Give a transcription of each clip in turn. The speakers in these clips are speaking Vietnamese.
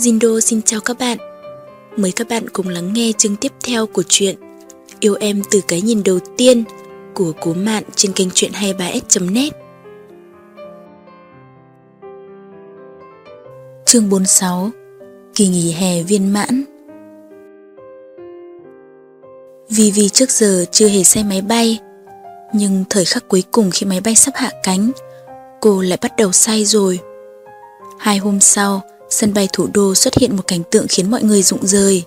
Jindo xin chào các bạn. Mời các bạn cùng lắng nghe chương tiếp theo của truyện Yêu em từ cái nhìn đầu tiên của Cố Mạn trên kênh truyện 23s.net. Chương 46 Kỳ nghỉ hè viên mãn Vì vì trước giờ chưa hề say máy bay, Nhưng thời khắc cuối cùng khi máy bay sắp hạ cánh, Cô lại bắt đầu say rồi Hai hôm sau Sân bay thủ đô xuất hiện một cảnh tượng khiến mọi người rụng rời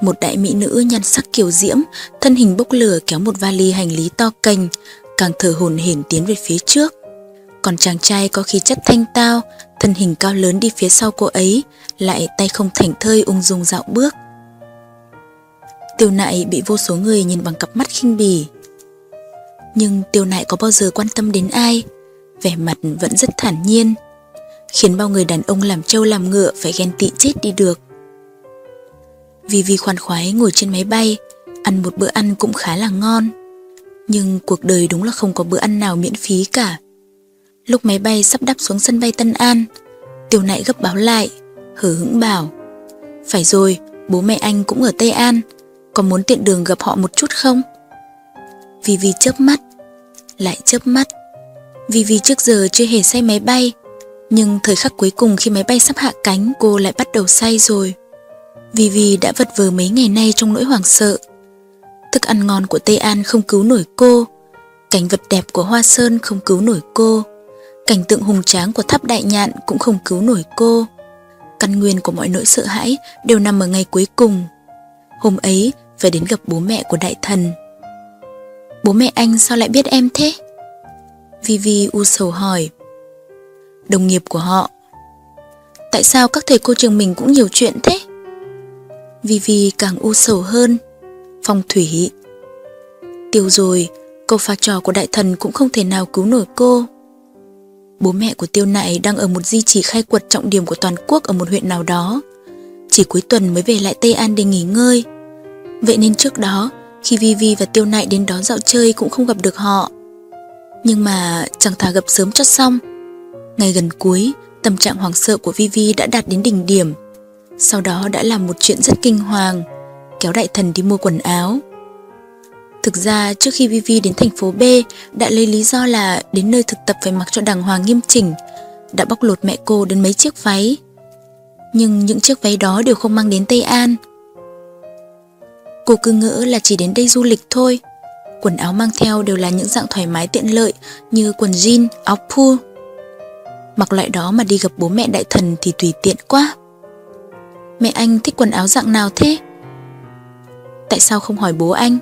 Một đại mỹ nữ nhan sắc kiều diễm Thân hình bốc lửa kéo một vali hành lý to cành Càng thở hồn hển tiến về phía trước còn chàng trai có khí chất thanh tao, thân hình cao lớn đi phía sau cô ấy, lại tay không thảnh thơi ung dung dạo bước. Tiêu nại bị vô số người nhìn bằng cặp mắt khinh bỉ. Nhưng tiêu nại có bao giờ quan tâm đến ai, vẻ mặt vẫn rất thản nhiên, khiến bao người đàn ông làm trâu làm ngựa phải ghen tị chết đi được. Vì vì khoan khoái ngồi trên máy bay, ăn một bữa ăn cũng khá là ngon. Nhưng cuộc đời đúng là không có bữa ăn nào miễn phí cả. Lúc máy bay sắp đáp xuống sân bay Tân An, Tiểu nại gấp báo lại, hờ hững bảo. Phải rồi, bố mẹ anh cũng ở Tây An, có muốn tiện đường gặp họ một chút không? Vì vì chớp mắt, lại chớp mắt. Vì vì trước giờ chưa hề say máy bay, nhưng thời khắc cuối cùng khi máy bay sắp hạ cánh cô lại bắt đầu say rồi. Vì vì đã vật vờ mấy ngày nay trong nỗi hoảng sợ. Thức ăn ngon của Tây An không cứu nổi cô, cảnh vật đẹp của Hoa Sơn không cứu nổi cô. Cảnh tượng hùng tráng của tháp đại nhạn cũng không cứu nổi cô. Căn nguyên của mọi nỗi sợ hãi đều nằm ở ngày cuối cùng. Hôm ấy phải đến gặp bố mẹ của đại thần. Bố mẹ anh sao lại biết em thế? Vivi u sầu hỏi. Đồng nghiệp của họ. Tại sao các thầy cô trường mình cũng nhiều chuyện thế? Vivi càng u sầu hơn. Phong thủy. Tiêu rồi, câu pha trò của đại thần cũng không thể nào cứu nổi cô. Bố mẹ của Tiêu Nại đang ở một di chỉ khai quật trọng điểm của toàn quốc ở một huyện nào đó. Chỉ cuối tuần mới về lại Tây An để nghỉ ngơi. Vậy nên trước đó, khi Vivi và Tiêu Nại đến đó dạo chơi cũng không gặp được họ. Nhưng mà chẳng thà gặp sớm cho xong. Ngày gần cuối, tâm trạng hoảng sợ của Vivi đã đạt đến đỉnh điểm. Sau đó đã làm một chuyện rất kinh hoàng, kéo đại thần đi mua quần áo. Thực ra trước khi Vivi đến thành phố B đã lấy lý do là đến nơi thực tập phải mặc cho đàng hoàng nghiêm chỉnh, đã bóc lột mẹ cô đến mấy chiếc váy. Nhưng những chiếc váy đó đều không mang đến Tây An. Cô cứ ngỡ là chỉ đến đây du lịch thôi. Quần áo mang theo đều là những dạng thoải mái tiện lợi như quần jean, áo pull Mặc loại đó mà đi gặp bố mẹ đại thần thì tùy tiện quá. Mẹ anh thích quần áo dạng nào thế? Tại sao không hỏi bố anh?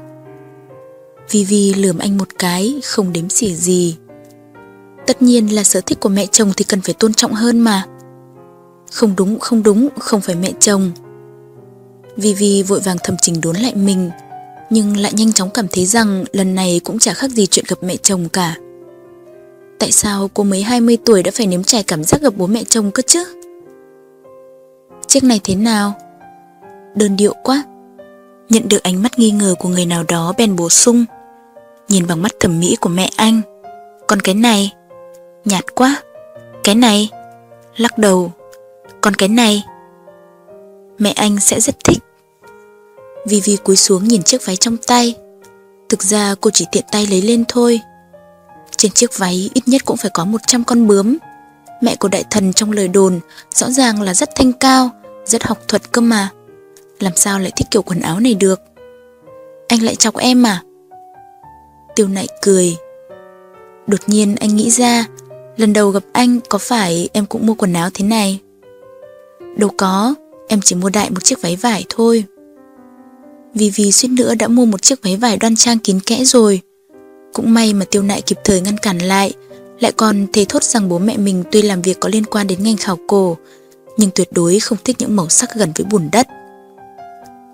Vivi lườm anh một cái, không đếm xỉa gì. Tất nhiên là sở thích của mẹ chồng thì cần phải tôn trọng hơn mà. Không đúng, không đúng, không phải mẹ chồng. Vivi vội vàng thầm trình đốn lại mình, nhưng lại nhanh chóng cảm thấy rằng lần này cũng chả khác gì chuyện gặp mẹ chồng cả. Tại sao cô mới 20 tuổi đã phải nếm trải cảm giác gặp bố mẹ chồng cơ chứ? Chiếc này thế nào? Đơn điệu quá. Nhận được ánh mắt nghi ngờ của người nào đó bèn bổ sung nhìn bằng mắt thẩm mỹ của mẹ anh. Còn cái này, nhạt quá. Cái này, lắc đầu. Còn cái này, mẹ anh sẽ rất thích. Vivi cúi xuống nhìn chiếc váy trong tay. Thực ra cô chỉ tiện tay lấy lên thôi. Trên chiếc váy ít nhất cũng phải có 100 con bướm. Mẹ của đại thần trong lời đồn rõ ràng là rất thanh cao, rất học thuật cơ mà. Làm sao lại thích kiểu quần áo này được? Anh lại chọc em à? Tiêu nại cười. Đột nhiên anh nghĩ ra, lần đầu gặp anh có phải em cũng mua quần áo thế này? Đâu có, em chỉ mua đại một chiếc váy vải thôi. Vì vì suýt nữa đã mua một chiếc váy vải đoan trang kín kẽ rồi. Cũng may mà tiêu nại kịp thời ngăn cản lại, lại còn thề thốt rằng bố mẹ mình tuy làm việc có liên quan đến ngành khảo cổ, nhưng tuyệt đối không thích những màu sắc gần với bùn đất.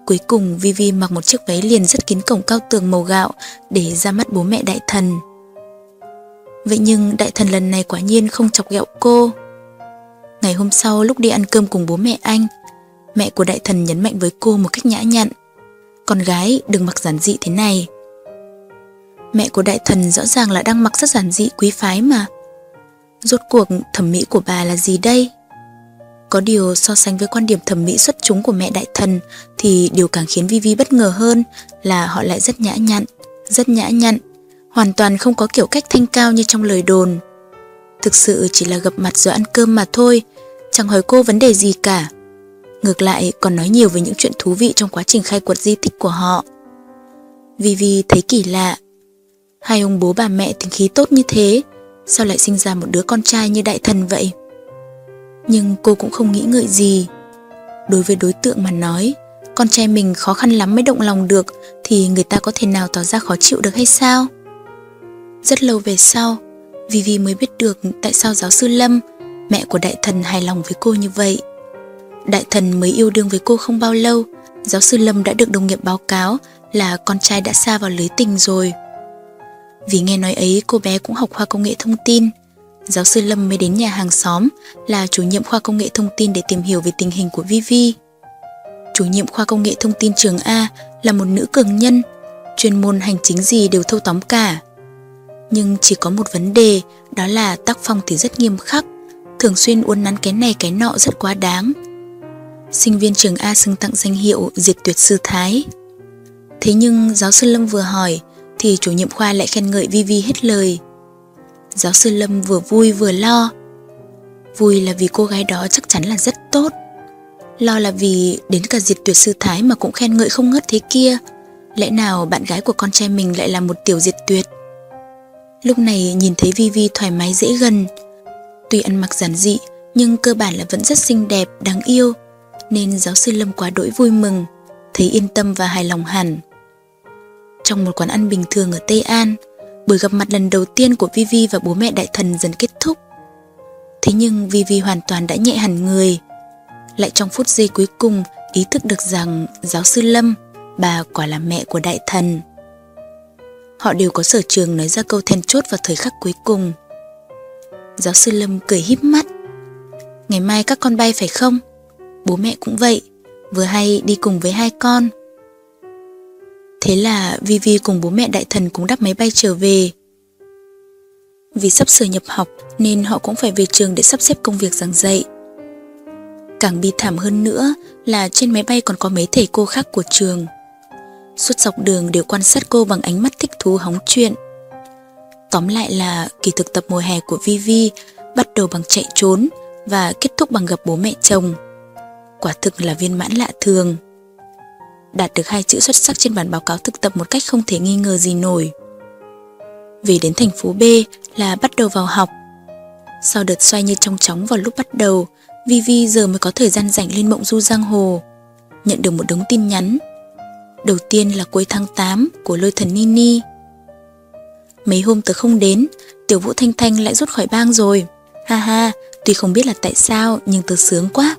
Cuối cùng Vivi mặc một chiếc váy liền rất kín cổng cao tường màu gạo để ra mắt bố mẹ đại thần. Vậy nhưng đại thần lần này quả nhiên không chọc ghẹo cô. Ngày hôm sau lúc đi ăn cơm cùng bố mẹ anh, mẹ của đại thần nhấn mạnh với cô một cách nhã nhặn. Con gái đừng mặc giản dị thế này. Mẹ của đại thần rõ ràng là đang mặc rất giản dị quý phái mà. Rốt cuộc thẩm mỹ của bà là gì đây? Có điều so sánh với quan điểm thẩm mỹ xuất chúng của mẹ đại thần thì điều càng khiến Vivi bất ngờ hơn là họ lại rất nhã nhặn, rất nhã nhặn, hoàn toàn không có kiểu cách thanh cao như trong lời đồn. Thực sự chỉ là gặp mặt rồi ăn cơm mà thôi, chẳng hỏi cô vấn đề gì cả. Ngược lại còn nói nhiều về những chuyện thú vị trong quá trình khai quật di tích của họ. Vivi thấy kỳ lạ. Hai ông bố bà mẹ tính khí tốt như thế, sao lại sinh ra một đứa con trai như đại thần vậy? Nhưng cô cũng không nghĩ ngợi gì. Đối với đối tượng mà nói, con trai mình khó khăn lắm mới động lòng được thì người ta có thể nào tỏ ra khó chịu được hay sao? Rất lâu về sau, Vivi mới biết được tại sao giáo sư Lâm, mẹ của đại thần hài lòng với cô như vậy. Đại thần mới yêu đương với cô không bao lâu, giáo sư Lâm đã được đồng nghiệp báo cáo là con trai đã xa vào lưới tình rồi. Vì nghe nói ấy cô bé cũng học khoa công nghệ thông tin. Giáo sư Lâm mới đến nhà hàng xóm là chủ nhiệm khoa công nghệ thông tin để tìm hiểu về tình hình của Vivi. Chủ nhiệm khoa công nghệ thông tin trường A là một nữ cường nhân, chuyên môn hành chính gì đều thâu tóm cả. Nhưng chỉ có một vấn đề, đó là tác phong thì rất nghiêm khắc, thường xuyên uốn nắn cái này cái nọ rất quá đáng. Sinh viên trường A xưng tặng danh hiệu diệt tuyệt sư Thái. Thế nhưng giáo sư Lâm vừa hỏi thì chủ nhiệm khoa lại khen ngợi Vi Vi hết lời. Giáo sư Lâm vừa vui vừa lo. Vui là vì cô gái đó chắc chắn là rất tốt. Lo là vì đến cả diệt tuyệt sư Thái mà cũng khen ngợi không ngớt thế kia. Lẽ nào bạn gái của con trai mình lại là một tiểu diệt tuyệt? Lúc này nhìn thấy Vi Vi thoải mái dễ gần. Tuy ăn mặc giản dị nhưng cơ bản là vẫn rất xinh đẹp, đáng yêu. Nên giáo sư Lâm quá đỗi vui mừng, thấy yên tâm và hài lòng hẳn. Trong một quán ăn bình thường ở Tây An, buổi gặp mặt lần đầu tiên của Vivi và bố mẹ đại thần dần kết thúc. Thế nhưng Vivi hoàn toàn đã nhẹ hẳn người. Lại trong phút giây cuối cùng ý thức được rằng giáo sư Lâm, bà quả là mẹ của đại thần. Họ đều có sở trường nói ra câu then chốt vào thời khắc cuối cùng. Giáo sư Lâm cười híp mắt. Ngày mai các con bay phải không? Bố mẹ cũng vậy, vừa hay đi cùng với hai con. Thế là Vivi cùng bố mẹ đại thần cũng đắp máy bay trở về. Vì sắp sửa nhập học nên họ cũng phải về trường để sắp xếp công việc giảng dạy. Càng bi thảm hơn nữa là trên máy bay còn có mấy thầy cô khác của trường. Suốt dọc đường đều quan sát cô bằng ánh mắt thích thú hóng chuyện. Tóm lại là kỳ thực tập mùa hè của Vivi bắt đầu bằng chạy trốn và kết thúc bằng gặp bố mẹ chồng. Quả thực là viên mãn lạ thường đạt được hai chữ xuất sắc trên bản báo cáo thực tập một cách không thể nghi ngờ gì nổi. Về đến thành phố B là bắt đầu vào học. Sau đợt xoay như trong chóng vào lúc bắt đầu, Vivi giờ mới có thời gian rảnh lên mộng du giang hồ. Nhận được một đống tin nhắn. Đầu tiên là cuối tháng 8 của lôi thần Nini. Mấy hôm tớ không đến, tiểu vũ Thanh Thanh lại rút khỏi bang rồi. Ha ha, tuy không biết là tại sao nhưng tớ sướng quá.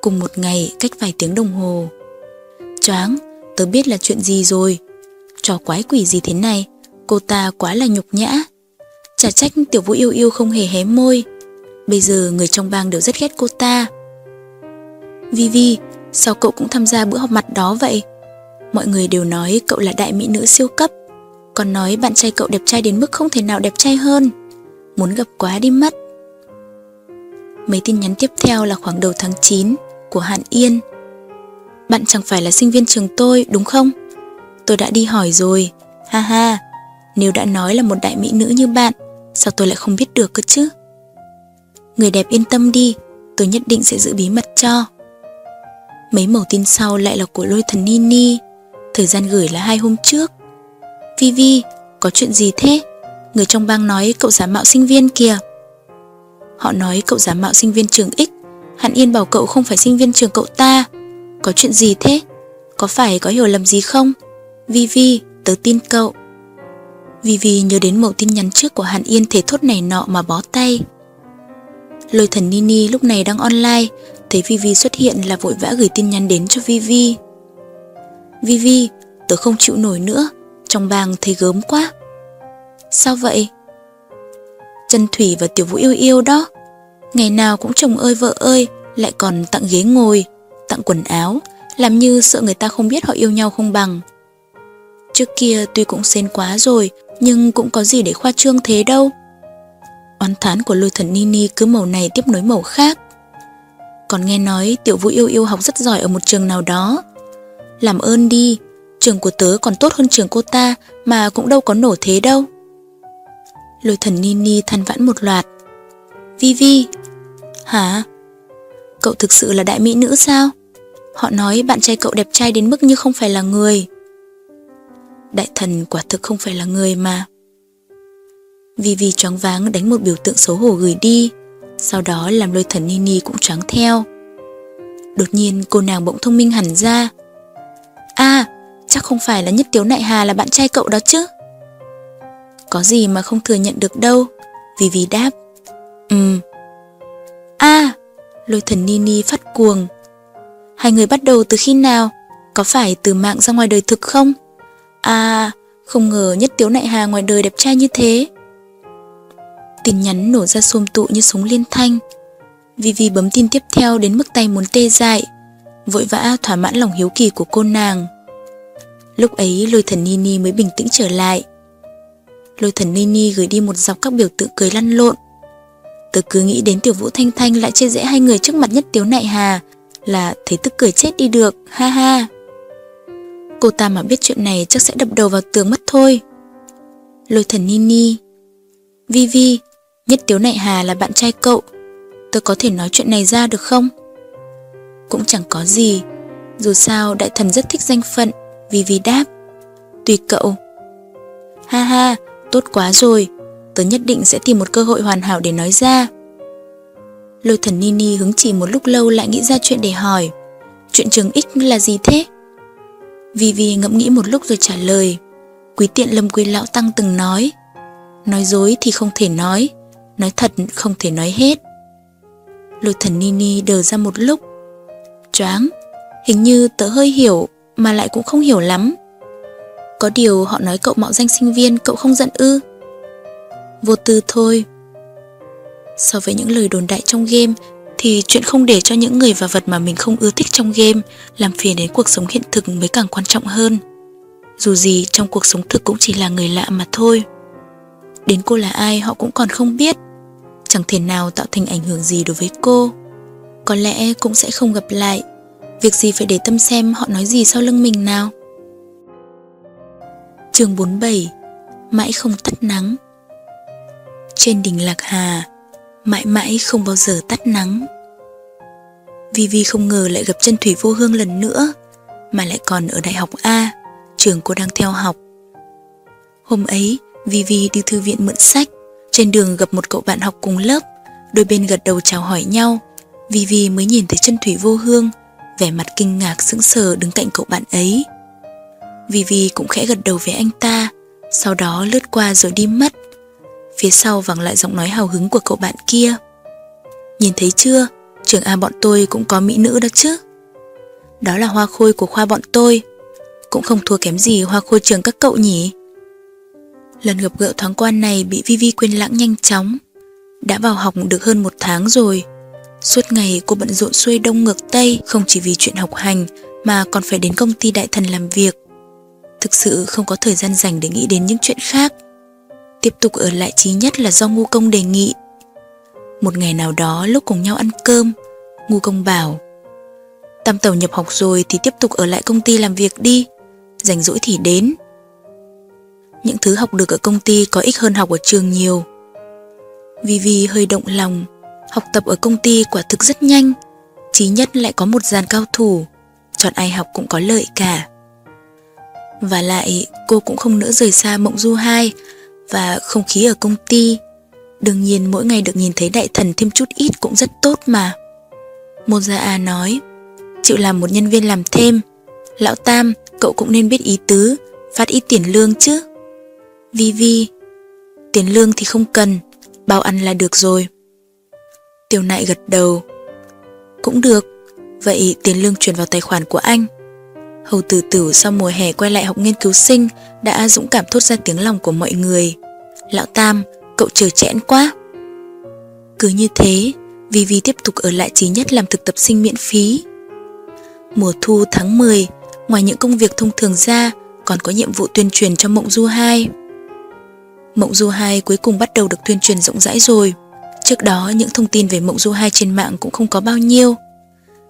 Cùng một ngày cách vài tiếng đồng hồ choáng, tớ biết là chuyện gì rồi. Trò quái quỷ gì thế này, cô ta quá là nhục nhã. Chả trách tiểu vũ yêu yêu không hề hé môi. Bây giờ người trong bang đều rất ghét cô ta. Vivi, sao cậu cũng tham gia bữa họp mặt đó vậy? Mọi người đều nói cậu là đại mỹ nữ siêu cấp. Còn nói bạn trai cậu đẹp trai đến mức không thể nào đẹp trai hơn. Muốn gặp quá đi mất. Mấy tin nhắn tiếp theo là khoảng đầu tháng 9 của Hạn Yên. Bạn chẳng phải là sinh viên trường tôi, đúng không? Tôi đã đi hỏi rồi. Ha ha, Nếu đã nói là một đại mỹ nữ như bạn, Sao tôi lại không biết được cơ chứ? Người đẹp yên tâm đi, Tôi nhất định sẽ giữ bí mật cho. Mấy mẫu tin sau lại là của lôi thần Nini. Thời gian gửi là hai hôm trước. Vivi Có chuyện gì thế? Người trong bang nói cậu giả mạo sinh viên kìa. Họ nói cậu giả mạo sinh viên trường X Hạn Yên bảo cậu không phải sinh viên trường cậu ta có chuyện gì thế? Có phải có hiểu lầm gì không? Vivi, tớ tin cậu. Vivi nhớ đến mẫu tin nhắn trước của Hàn Yên thể thốt này nọ mà bó tay. Lôi thần Nini lúc này đang online, thấy Vivi xuất hiện là vội vã gửi tin nhắn đến cho Vivi. Vivi, tớ không chịu nổi nữa, trong bang thấy gớm quá. Sao vậy? Trần Thủy và Tiểu Vũ yêu yêu đó. Ngày nào cũng chồng ơi vợ ơi, lại còn tặng ghế ngồi, tặng quần áo, làm như sợ người ta không biết họ yêu nhau không bằng. Trước kia tuy cũng xên quá rồi, nhưng cũng có gì để khoa trương thế đâu. Oán thán của lôi thần Nini cứ màu này tiếp nối màu khác. còn nghe nói tiểu vũ yêu yêu học rất giỏi ở một trường nào đó. Làm ơn đi, trường của tớ còn tốt hơn trường cô ta mà cũng đâu có nổ thế đâu. Lôi thần Nini than vãn một loạt. Vi Vi, hả? Cậu thực sự là đại mỹ nữ sao? Họ nói bạn trai cậu đẹp trai đến mức như không phải là người. Đại thần quả thực không phải là người mà. Vivi choáng váng đánh một biểu tượng xấu hổ gửi đi, sau đó làm lôi thần Nini cũng choáng theo. Đột nhiên cô nàng bỗng thông minh hẳn ra. À, chắc không phải là nhất tiếu nại hà là bạn trai cậu đó chứ? Có gì mà không thừa nhận được đâu, vì vì đáp. Ừm. À, lôi thần Nini phát cuồng. Hai người bắt đầu từ khi nào? Có phải từ mạng ra ngoài đời thực không? À, không ngờ nhất tiếu nại hà ngoài đời đẹp trai như thế. Tin nhắn nổ ra xôm tụ như súng liên thanh. Vivi bấm tin tiếp theo đến mức tay muốn tê dại, vội vã thỏa mãn lòng hiếu kỳ của cô nàng. Lúc ấy lôi thần Nini mới bình tĩnh trở lại. Lôi thần Nini gửi đi một dọc các biểu tượng cười lăn lộn. Tớ cứ nghĩ đến tiểu vũ thanh thanh lại chia dễ hai người trước mặt nhất tiếu nại hà là thấy tức cười chết đi được, ha ha. Cô ta mà biết chuyện này chắc sẽ đập đầu vào tường mất thôi. Lôi thần Nini Vivi, nhất tiếu nại hà là bạn trai cậu. Tôi có thể nói chuyện này ra được không? Cũng chẳng có gì. Dù sao đại thần rất thích danh phận, Vivi đáp. Tùy cậu. Ha ha, tốt quá rồi. Tớ nhất định sẽ tìm một cơ hội hoàn hảo để nói ra. Lôi thần Nini hứng chỉ một lúc lâu lại nghĩ ra chuyện để hỏi. Chuyện trường ích là gì thế? Vivi ngẫm nghĩ một lúc rồi trả lời. Quý tiện lâm quý lão tăng từng nói. Nói dối thì không thể nói, nói thật không thể nói hết. Lôi thần Nini đờ ra một lúc. Choáng, hình như tớ hơi hiểu mà lại cũng không hiểu lắm. Có điều họ nói cậu mạo danh sinh viên cậu không giận ư? Vô tư thôi. So với những lời đồn đại trong game, thì chuyện không để cho những người và vật mà mình không ưa thích trong game làm phiền đến cuộc sống hiện thực mới càng quan trọng hơn. Dù gì, trong cuộc sống thực cũng chỉ là người lạ mà thôi. Đến cô là ai họ cũng còn không biết Chẳng thể nào tạo thành ảnh hưởng gì đối với cô Có lẽ cũng sẽ không gặp lại Việc gì phải để tâm xem họ nói gì sau lưng mình nào chương 47 Mãi không tắt nắng trên đỉnh Lạc Hà Mãi mãi không bao giờ tắt nắng Vivi không ngờ lại gặp chân Thủy Vô Hương lần nữa Mà lại còn ở Đại học A Trường cô đang theo học Hôm ấy Vivi đi thư viện mượn sách, trên đường gặp một cậu bạn học cùng lớp, đôi bên gật đầu chào hỏi nhau. Vivi mới nhìn thấy chân thủy vô hương, vẻ mặt kinh ngạc sững sờ đứng cạnh cậu bạn ấy. Vivi cũng khẽ gật đầu với anh ta, sau đó lướt qua rồi đi mất. Phía sau vẳng lại giọng nói hào hứng của cậu bạn kia. Nhìn thấy chưa, trường A bọn tôi cũng có mỹ nữ đó chứ. Đó là hoa khôi của khoa bọn tôi, cũng không thua kém gì hoa khôi trường các cậu nhỉ. Lần gặp gỡ thoáng quan này bị Vivi quên lãng nhanh chóng. Đã vào học được hơn một tháng rồi. Suốt ngày cô bận rộn xuôi đông ngược Tây không chỉ vì chuyện học hành mà còn phải đến công ty đại thần làm việc. Thực sự không có thời gian dành để nghĩ đến những chuyện khác. Tiếp tục ở lại trí nhất là do ngu công đề nghị. Một ngày nào đó lúc cùng nhau ăn cơm, ngu công bảo Tam tàu nhập học rồi thì tiếp tục ở lại công ty làm việc đi, rảnh rỗi thì đến những thứ học được ở công ty có ích hơn học ở trường nhiều. Vivi hơi động lòng, học tập ở công ty quả thực rất nhanh, chí nhất lại có một dàn cao thủ, chọn ai học cũng có lợi cả. Và lại cô cũng không nỡ rời xa mộng du hai và không khí ở công ty. Đương nhiên mỗi ngày được nhìn thấy đại thần thêm chút ít cũng rất tốt mà. Môn Gia A nói, chịu làm một nhân viên làm thêm, lão Tam cậu cũng nên biết ý tứ, phát ít tiền lương chứ. Vi Vi Tiền lương thì không cần Bao ăn là được rồi Tiêu nại gật đầu Cũng được Vậy tiền lương chuyển vào tài khoản của anh Hầu tử tử sau mùa hè quay lại học nghiên cứu sinh, Đã dũng cảm thốt ra tiếng lòng của mọi người Lão Tam, Cậu chờ chẽn quá Cứ như thế, Vi Vi tiếp tục ở lại trí nhất làm thực tập sinh miễn phí Mùa thu tháng 10 Ngoài những công việc thông thường ra, Còn có nhiệm vụ tuyên truyền cho Mộng Du 2 Mộng Du 2 cuối cùng bắt đầu được tuyên truyền rộng rãi rồi. Trước đó, những thông tin về Mộng Du 2 trên mạng cũng không có bao nhiêu.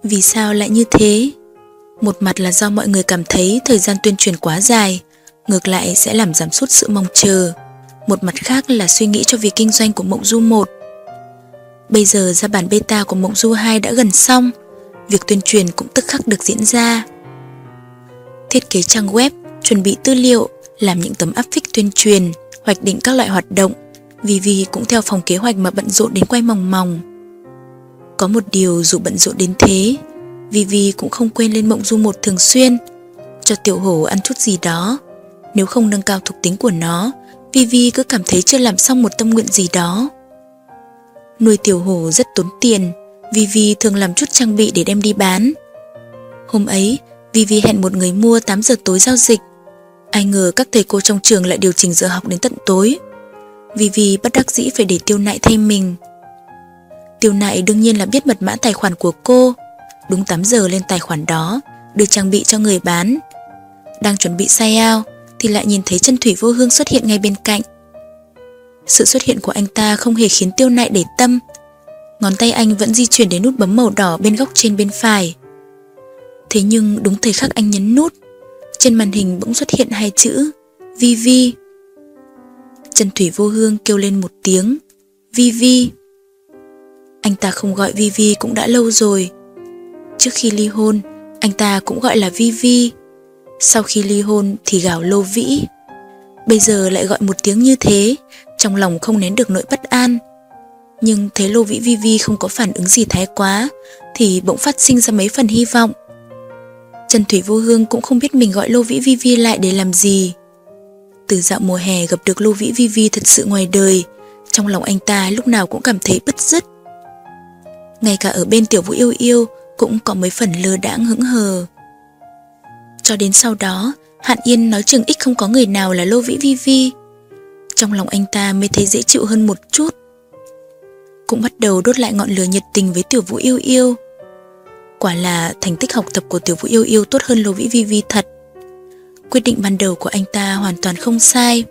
Vì sao lại như thế? Một mặt là do mọi người cảm thấy thời gian tuyên truyền quá dài, ngược lại sẽ làm giảm sút sự mong chờ. Một mặt khác là suy nghĩ cho việc kinh doanh của Mộng Du 1. Bây giờ ra bản beta của Mộng Du 2 đã gần xong, việc tuyên truyền cũng tức khắc được diễn ra. Thiết kế trang web, chuẩn bị tư liệu, làm những tấm áp phích tuyên truyền, hoạch định các loại hoạt động, Vivi cũng theo phòng kế hoạch mà bận rộn đến quay mòng mòng. Có một điều dù bận rộn đến thế, Vivi cũng không quên lên mộng du một thường xuyên, cho tiểu hổ ăn chút gì đó. Nếu không nâng cao thuộc tính của nó, Vivi cứ cảm thấy chưa làm xong một tâm nguyện gì đó. Nuôi tiểu hổ rất tốn tiền, Vivi thường làm chút trang bị để đem đi bán. Hôm ấy, Vivi hẹn một người mua 8 giờ tối giao dịch. Ai ngờ các thầy cô trong trường lại điều chỉnh giờ học đến tận tối. Vivi bất đắc dĩ phải để tiêu nại thay mình. Tiêu nại đương nhiên là biết mật mã tài khoản của cô. Đúng 8 giờ lên tài khoản đó, được trang bị cho người bán. Đang chuẩn bị say ao thì lại nhìn thấy chân thủy vô hương xuất hiện ngay bên cạnh. Sự xuất hiện của anh ta không hề khiến tiêu nại để tâm. Ngón tay anh vẫn di chuyển đến nút bấm màu đỏ bên góc trên bên phải. Thế nhưng đúng thời khắc anh nhấn nút, trên màn hình bỗng xuất hiện hai chữ Vivi. Chân thủy vô hương kêu lên một tiếng Vivi. Anh ta không gọi Vivi cũng đã lâu rồi. Trước khi ly hôn, anh ta cũng gọi là Vivi. Sau khi ly hôn thì gào lô vĩ. Bây giờ lại gọi một tiếng như thế, trong lòng không nén được nỗi bất an. Nhưng thấy lô vĩ Vivi không có phản ứng gì thái quá, thì bỗng phát sinh ra mấy phần hy vọng. Trần Thủy Vô Hương cũng không biết mình gọi Lô Vĩ Vi Vi lại để làm gì. Từ dạo mùa hè gặp được Lô Vĩ Vi Vi thật sự ngoài đời, trong lòng anh ta lúc nào cũng cảm thấy bứt rứt. Ngay cả ở bên Tiểu Vũ Yêu Yêu cũng có mấy phần lơ đãng hững hờ. Cho đến sau đó, Hạn Yên nói chừng ít không có người nào là Lô Vĩ Vi Vi. Trong lòng anh ta mới thấy dễ chịu hơn một chút. Cũng bắt đầu đốt lại ngọn lửa nhiệt tình với Tiểu Vũ Yêu Yêu. Quả là thành tích học tập của Tiểu Vũ Yêu Yêu tốt hơn Lô Vĩ Vi Vi thật. Quyết định ban đầu của anh ta hoàn toàn không sai.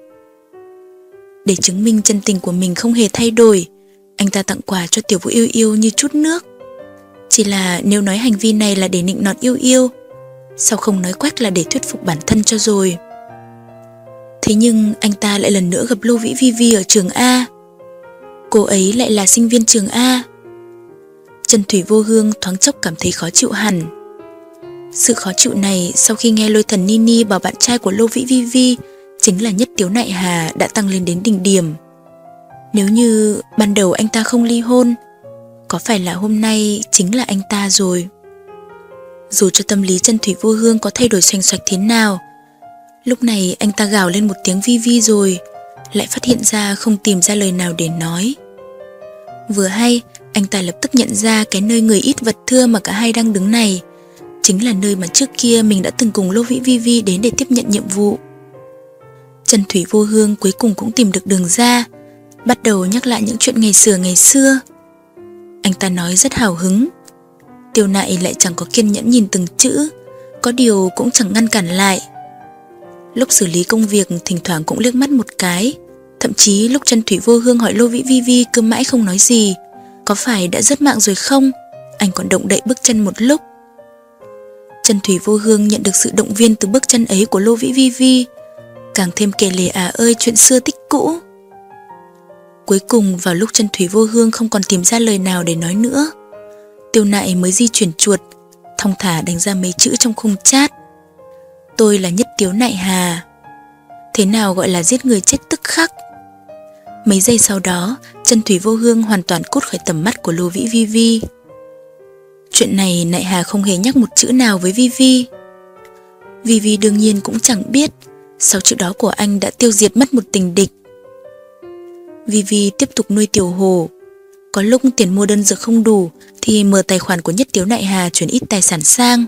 Để chứng minh chân tình của mình không hề thay đổi, anh ta tặng quà cho Tiểu Vũ Yêu Yêu như chút nước. Chỉ là nếu nói hành vi này là để nịnh nọt yêu yêu, sao không nói quách là để thuyết phục bản thân cho rồi. Thế nhưng anh ta lại lần nữa gặp Lô Vĩ Vi Vi ở trường A. Cô ấy lại là sinh viên trường A. Trần Thủy Vô Hương thoáng chốc cảm thấy khó chịu hẳn. Sự khó chịu này sau khi nghe lôi thần Nini bảo bạn trai của Lô Vĩ Vi Vi chính là nhất tiếu nại hà đã tăng lên đến đỉnh điểm. Nếu như ban đầu anh ta không ly hôn, có phải là hôm nay chính là anh ta rồi? Dù cho tâm lý Trần Thủy Vô Hương có thay đổi xoành xoạch thế nào, lúc này anh ta gào lên một tiếng vi vi rồi, lại phát hiện ra không tìm ra lời nào để nói. Vừa hay, anh ta lập tức nhận ra cái nơi người ít vật thưa mà cả hai đang đứng này chính là nơi mà trước kia mình đã từng cùng Lô Vĩ Vi Vi đến để tiếp nhận nhiệm vụ. Trần Thủy Vô Hương cuối cùng cũng tìm được đường ra, bắt đầu nhắc lại những chuyện ngày xưa ngày xưa. Anh ta nói rất hào hứng. Tiêu nại lại chẳng có kiên nhẫn nhìn từng chữ, có điều cũng chẳng ngăn cản lại. Lúc xử lý công việc thỉnh thoảng cũng liếc mắt một cái, thậm chí lúc chân Thủy Vô Hương hỏi Lô Vĩ Vi Vi cứ mãi không nói gì, có phải đã rớt mạng rồi không? Anh còn động đậy bước chân một lúc. Trần Thủy Vô Hương nhận được sự động viên từ bước chân ấy của Lô Vĩ Vi Vi, càng thêm kể lể à ơi chuyện xưa tích cũ. Cuối cùng vào lúc Trần Thủy Vô Hương không còn tìm ra lời nào để nói nữa, tiêu nại mới di chuyển chuột, thong thả đánh ra mấy chữ trong khung chat. Tôi là nhất tiếu nại hà. Thế nào gọi là giết người chết tức khắc? Mấy giây sau đó, chân thủy vô hương hoàn toàn cút khỏi tầm mắt của Lô Vĩ Vi Vi. Chuyện này Nại Hà không hề nhắc một chữ nào với Vi Vi. Vi Vi đương nhiên cũng chẳng biết sau chữ đó của anh đã tiêu diệt mất một tình địch. Vivi tiếp tục nuôi tiểu hồ. Có lúc tiền mua đơn dược không đủ thì mở tài khoản của nhất tiếu Nại Hà chuyển ít tài sản sang.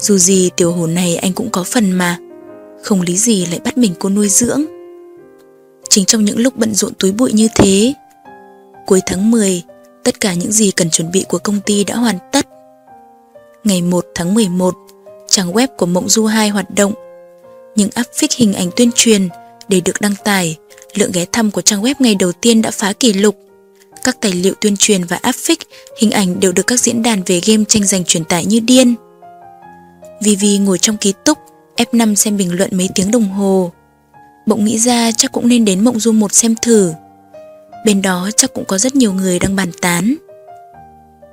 Dù gì tiểu hồ này anh cũng có phần mà, không lý gì lại bắt mình cô nuôi dưỡng. Chính trong những lúc bận rộn túi bụi như thế, cuối tháng 10, tất cả những gì cần chuẩn bị của công ty đã hoàn tất. Ngày 1 tháng 11, trang web của Mộng Du 2 hoạt động. Những áp phích hình ảnh tuyên truyền để được đăng tải, lượng ghé thăm của trang web ngày đầu tiên đã phá kỷ lục. Các tài liệu tuyên truyền và áp phích, hình ảnh đều được các diễn đàn về game tranh giành truyền tải như điên. Vivi ngồi trong ký túc, F5 xem bình luận mấy tiếng đồng hồ. Bỗng nghĩ ra chắc cũng nên đến Mộng Du một xem thử. Bên đó chắc cũng có rất nhiều người đang bàn tán.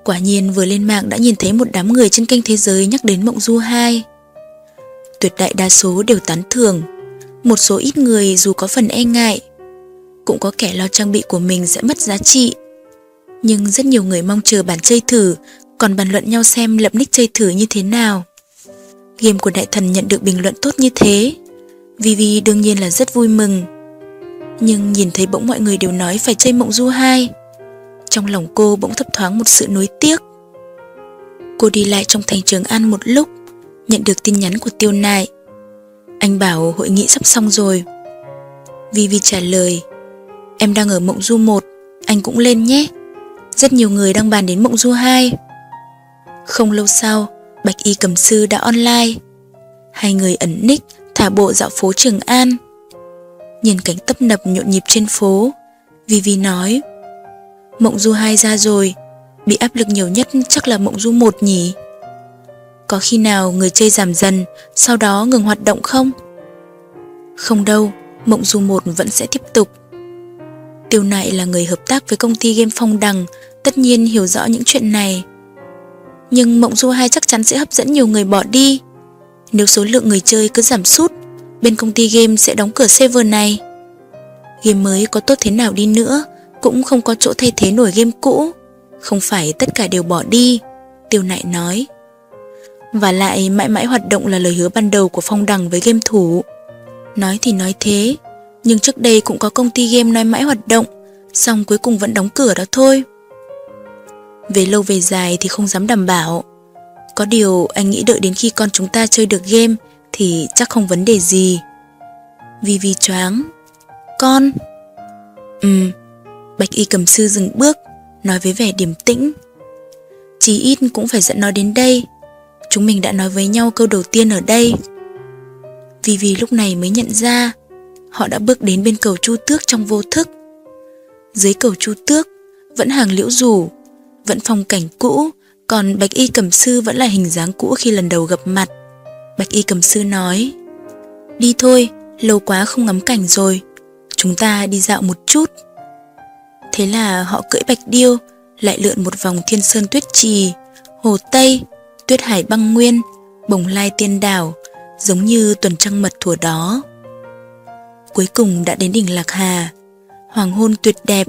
Quả nhiên vừa lên mạng đã nhìn thấy một đám người trên kênh thế giới nhắc đến Mộng Du 2. Tuyệt đại đa số đều tán thưởng, một số ít người dù có phần e ngại, cũng có kẻ lo trang bị của mình sẽ mất giá trị. Nhưng rất nhiều người mong chờ bản chơi thử, còn bàn luận nhau xem lập nick chơi thử như thế nào. Game của đại thần nhận được bình luận tốt như thế, Vivi đương nhiên là rất vui mừng. Nhưng nhìn thấy bỗng mọi người đều nói phải chơi Mộng Du 2, trong lòng cô bỗng thấp thoáng một sự nuối tiếc. Cô đi lại trong thành trường An một lúc, nhận được tin nhắn của Tiêu Nại. Anh bảo hội nghị sắp xong rồi. Vivi trả lời, em đang ở Mộng Du 1, anh cũng lên nhé. Rất nhiều người đang bàn đến Mộng Du 2. Không lâu sau, Bạch Y Cầm Sư đã online. Hai người ẩn nick thả bộ dạo phố Trường An. Nhìn cảnh tấp nập nhộn nhịp trên phố, Vivi nói Mộng Du 2 ra rồi, bị áp lực nhiều nhất chắc là Mộng Du 1 nhỉ? Có khi nào người chơi giảm dần, sau đó ngừng hoạt động không? Không đâu, Mộng Du một vẫn sẽ tiếp tục. Tiêu Nại là người hợp tác với công ty game Phong Đằng, tất nhiên hiểu rõ những chuyện này. Nhưng Mộng Du hai chắc chắn sẽ hấp dẫn nhiều người bỏ đi. Nếu số lượng người chơi cứ giảm sút, bên công ty game sẽ đóng cửa server này. Game mới có tốt thế nào đi nữa, cũng không có chỗ thay thế nổi game cũ. Không phải tất cả đều bỏ đi, Tiêu Nại nói. Và lại mãi mãi hoạt động là lời hứa ban đầu của Phong Đằng với game thủ. Nói thì nói thế, nhưng trước đây cũng có công ty game nói mãi hoạt động, xong cuối cùng vẫn đóng cửa đó thôi. Về lâu về dài thì không dám đảm bảo. Có điều anh nghĩ đợi đến khi con chúng ta chơi được game thì chắc không vấn đề gì. Vì vì choáng. Con? Ừm. Bạch y cầm sư dừng bước, nói với vẻ điềm tĩnh. Chí ít cũng phải dẫn nó đến đây. Chúng mình đã nói với nhau câu đầu tiên ở đây. Vì vì lúc này mới nhận ra họ đã bước đến bên cầu chu tước trong vô thức. Dưới cầu chu tước vẫn hàng liễu rủ, vẫn phong cảnh cũ, còn Bạch Y Cầm Sư vẫn là hình dáng cũ khi lần đầu gặp mặt. Bạch Y Cầm Sư nói, đi thôi, lâu quá không ngắm cảnh rồi, chúng ta đi dạo một chút. Thế là họ cưỡi Bạch Điêu, lại lượn một vòng thiên sơn tuyết trì, hồ Tây, tuyết hải băng nguyên, bồng lai tiên đảo, giống như tuần trăng mật thủa đó. Cuối cùng đã đến đỉnh Lạc Hà, hoàng hôn tuyệt đẹp,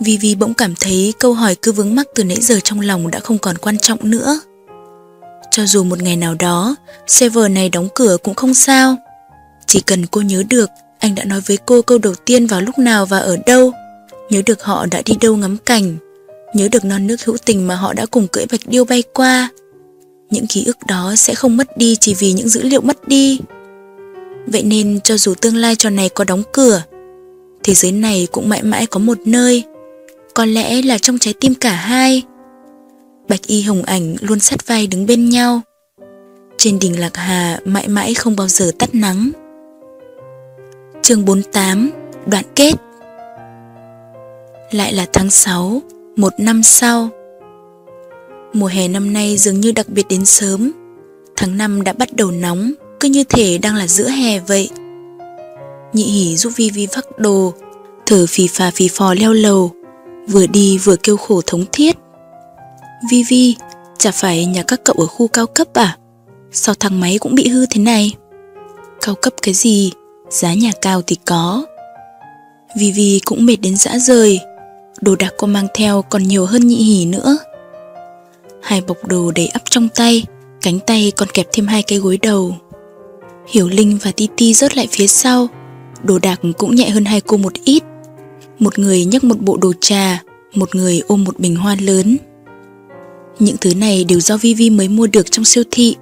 Vivi bỗng cảm thấy câu hỏi cứ vướng mắc từ nãy giờ trong lòng đã không còn quan trọng nữa. Cho dù một ngày nào đó, server này đóng cửa cũng không sao. Chỉ cần cô nhớ được anh đã nói với cô câu đầu tiên vào lúc nào và ở đâu, nhớ được họ đã đi đâu ngắm cảnh, nhớ được non nước hữu tình mà họ đã cùng cưỡi bạch điêu bay qua. Những ký ức đó sẽ không mất đi chỉ vì những dữ liệu mất đi. Vậy nên cho dù tương lai trò này có đóng cửa, thế giới này cũng mãi mãi có một nơi có lẽ là trong trái tim cả hai. Bạch y hồng ảnh luôn sát vai đứng bên nhau. Trên đỉnh Lạc Hà mãi mãi không bao giờ tắt nắng. chương 48, đoạn kết Lại là tháng 6, một năm sau. Mùa hè năm nay dường như đặc biệt đến sớm. Tháng 5 đã bắt đầu nóng, cứ như thể đang là giữa hè vậy. Nhị hỉ giúp Vi Vi vác đồ, thở phì phà phì phò leo lầu, vừa đi vừa kêu khổ thống thiết. Vi Vi, chả phải nhà các cậu ở khu cao cấp à? Sao thang máy cũng bị hư thế này? Cao cấp cái gì? Giá nhà cao thì có. Vi Vi cũng mệt đến dã rời. Đồ đạc cô mang theo còn nhiều hơn nhị hỉ nữa. Hai bọc đồ đầy ắp trong tay, cánh tay còn kẹp thêm hai cái gối đầu. Hiểu Linh và Titi rớt lại phía sau, đồ đạc cũng nhẹ hơn hai cô một ít. Một người nhấc một bộ đồ trà, một người ôm một bình hoa lớn. Những thứ này đều do Vivi mới mua được trong siêu thị.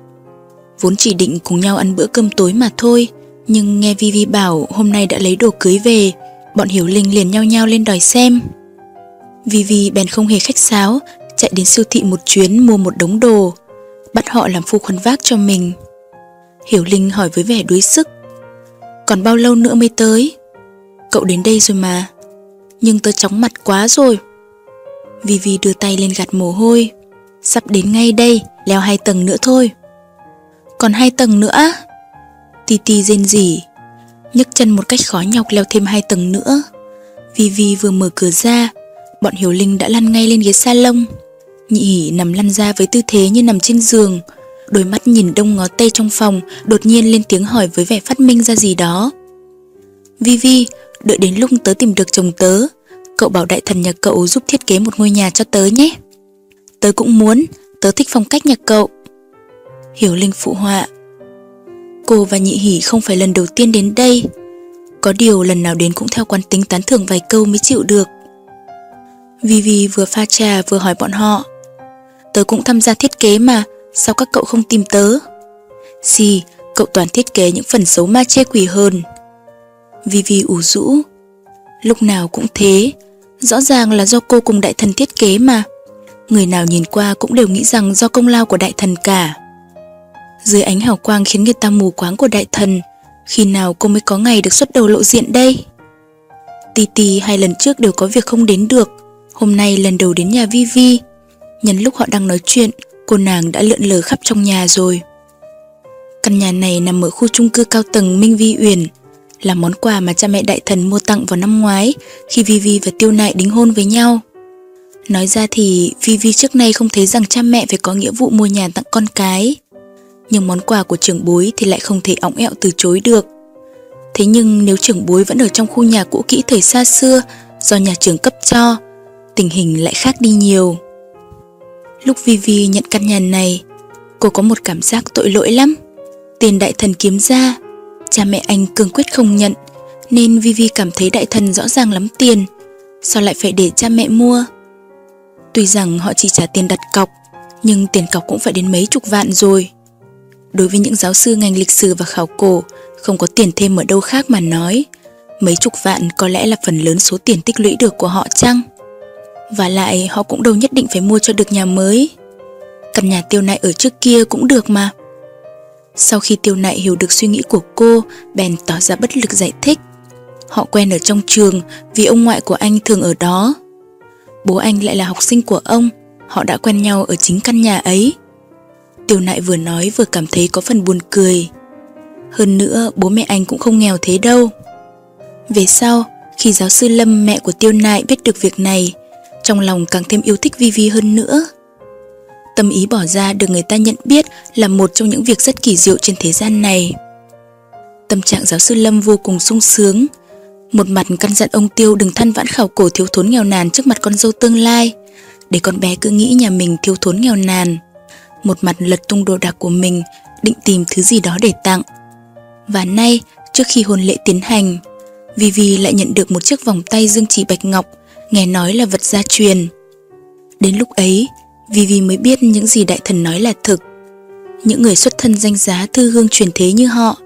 Vốn chỉ định cùng nhau ăn bữa cơm tối mà thôi, nhưng nghe Vivi bảo hôm nay đã lấy đồ cưới về, bọn Hiểu Linh liền nhau nhau lên đòi xem. Vivi bèn không hề khách sáo, chạy đến siêu thị một chuyến mua một đống đồ, bắt họ làm phu khuân vác cho mình. Hiểu Linh hỏi với vẻ đuối sức, còn bao lâu nữa mới tới? Cậu đến đây rồi mà. nhưng tớ chóng mặt quá rồi. Vivi đưa tay lên gạt mồ hôi. Sắp đến ngay đây, leo hai tầng nữa thôi. Còn hai tầng nữa Titi rên rỉ nhấc chân một cách khó nhọc leo thêm hai tầng nữa. Vivi vừa mở cửa ra, bọn Hiểu Linh đã lăn ngay lên ghế salon. Nhị hỉ nằm lăn ra với tư thế như nằm trên giường, đôi mắt nhìn đông ngó tây trong phòng, đột nhiên lên tiếng hỏi với vẻ phát minh ra gì đó. Vivi, đợi đến lúc tớ tìm được chồng tớ, cậu bảo đại thần nhà cậu giúp thiết kế một ngôi nhà cho tớ nhé. Tớ cũng muốn, tớ thích phong cách nhà cậu. Hiểu Linh phụ họa. Cô và nhị hỉ không phải lần đầu tiên đến đây. Có điều lần nào đến cũng theo quán tính tán thưởng vài câu mới chịu được. Vivi vừa pha trà vừa hỏi bọn họ. Tớ cũng tham gia thiết kế mà, sao các cậu không tìm tớ? Gì, cậu toàn thiết kế những phần xấu ma chê quỷ hơn. Vivi ủ rũ. Lúc nào cũng thế, rõ ràng là do cô cùng đại thần thiết kế mà. Người nào nhìn qua cũng đều nghĩ rằng do công lao của đại thần cả. Dưới ánh hào quang khiến người ta mù quáng của đại thần, khi nào cô mới có ngày được xuất đầu lộ diện đây? Titi hai lần trước đều có việc không đến được, hôm nay lần đầu đến nhà Vivi. Nhân lúc họ đang nói chuyện, cô nàng đã lượn lờ khắp trong nhà rồi. Căn nhà này nằm ở khu chung cư cao tầng Minh Vi Uyển, là món quà mà cha mẹ đại thần mua tặng vào năm ngoái khi Vivi và Tiêu Nại đính hôn với nhau. Nói ra thì Vivi trước nay không thấy rằng cha mẹ phải có nghĩa vụ mua nhà tặng con cái nhưng món quà của trưởng bối thì lại không thể óng ẹo từ chối được. Thế nhưng nếu trưởng bối vẫn ở trong khu nhà cũ kỹ thời xa xưa do nhà trường cấp cho, tình hình lại khác đi nhiều. Lúc Vivi nhận căn nhà này, cô có một cảm giác tội lỗi lắm. Tiền đại thần kiếm ra, cha mẹ anh cương quyết không nhận, nên Vivi cảm thấy đại thần rõ ràng lắm tiền, sao lại phải để cha mẹ mua? Tuy rằng họ chỉ trả tiền đặt cọc, nhưng tiền cọc cũng phải đến mấy chục vạn rồi. Đối với những giáo sư ngành lịch sử và khảo cổ, không có tiền thêm ở đâu khác mà nói. Mấy chục vạn có lẽ là phần lớn số tiền tích lũy được của họ chăng? Và lại họ cũng đâu nhất định phải mua cho được nhà mới. Căn nhà tiêu nại ở trước kia cũng được mà. Sau khi tiêu nại hiểu được suy nghĩ của cô, bèn tỏ ra bất lực giải thích. Họ quen ở trong trường vì ông ngoại của anh thường ở đó. Bố anh lại là học sinh của ông, họ đã quen nhau ở chính căn nhà ấy. Tiêu nại vừa nói vừa cảm thấy có phần buồn cười. Hơn nữa bố mẹ anh cũng không nghèo thế đâu. Về sau, khi giáo sư Lâm mẹ của Tiêu nại biết được việc này, trong lòng càng thêm yêu thích Vi Vi hơn nữa. Tâm ý bỏ ra được người ta nhận biết là một trong những việc rất kỳ diệu trên thế gian này. Tâm trạng giáo sư Lâm vô cùng sung sướng. Một mặt căn dặn ông Tiêu đừng than vãn khảo cổ thiếu thốn nghèo nàn trước mặt con dâu tương lai, để con bé cứ nghĩ nhà mình thiếu thốn nghèo nàn một mặt lật tung đồ đạc của mình, định tìm thứ gì đó để tặng. Và nay, trước khi hôn lễ tiến hành, Vivi lại nhận được một chiếc vòng tay dương chỉ bạch ngọc, nghe nói là vật gia truyền. Đến lúc ấy, Vivi mới biết những gì đại thần nói là thực. Những người xuất thân danh giá thư hương truyền thế như họ,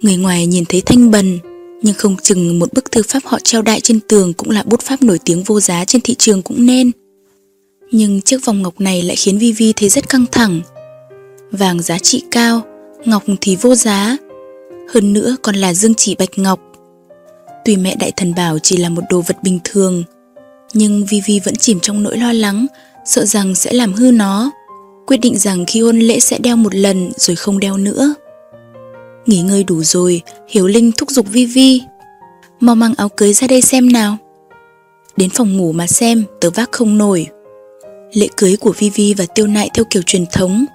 người ngoài nhìn thấy thanh bần, nhưng không chừng một bức thư pháp họ treo đại trên tường cũng là bút pháp nổi tiếng vô giá trên thị trường cũng nên. Nhưng chiếc vòng ngọc này lại khiến Vivi thấy rất căng thẳng. Vàng giá trị cao, ngọc thì vô giá. Hơn nữa còn là dương chỉ bạch ngọc. Tuy mẹ đại thần bảo chỉ là một đồ vật bình thường, nhưng Vivi vẫn chìm trong nỗi lo lắng, sợ rằng sẽ làm hư nó. Quyết định rằng khi hôn lễ sẽ đeo một lần rồi không đeo nữa. Nghỉ ngơi đủ rồi, Hiểu Linh thúc giục Vivi. Mau mang áo cưới ra đây xem nào. Đến phòng ngủ mà xem, tớ vác không nổi. Lễ cưới của Vivi và Tiêu Nại theo kiểu truyền thống.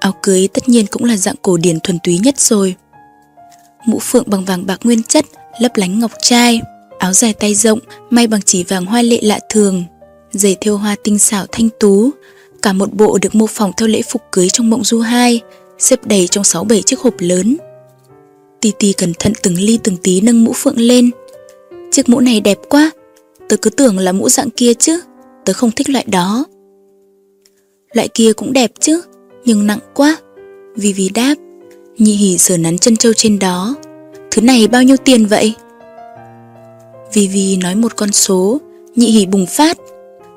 Áo cưới tất nhiên cũng là dạng cổ điển thuần túy nhất rồi. Mũ phượng bằng vàng bạc nguyên chất, lấp lánh ngọc trai, áo dài tay rộng, may bằng chỉ vàng hoa lệ lạ thường, giày thêu hoa tinh xảo thanh tú, cả một bộ được mô phỏng theo lễ phục cưới trong mộng du hai, xếp đầy trong 6-7 chiếc hộp lớn. Titi cẩn thận từng ly từng tí nâng mũ phượng lên. Chiếc mũ này đẹp quá, tớ cứ tưởng là mũ dạng kia chứ, tớ không thích loại đó. Loại kia cũng đẹp chứ, nhưng nặng quá. Vivi đáp, nhị hỉ sờ nắn chân trâu trên đó. Thứ này bao nhiêu tiền vậy? Vivi nói một con số, nhị hỉ bùng phát.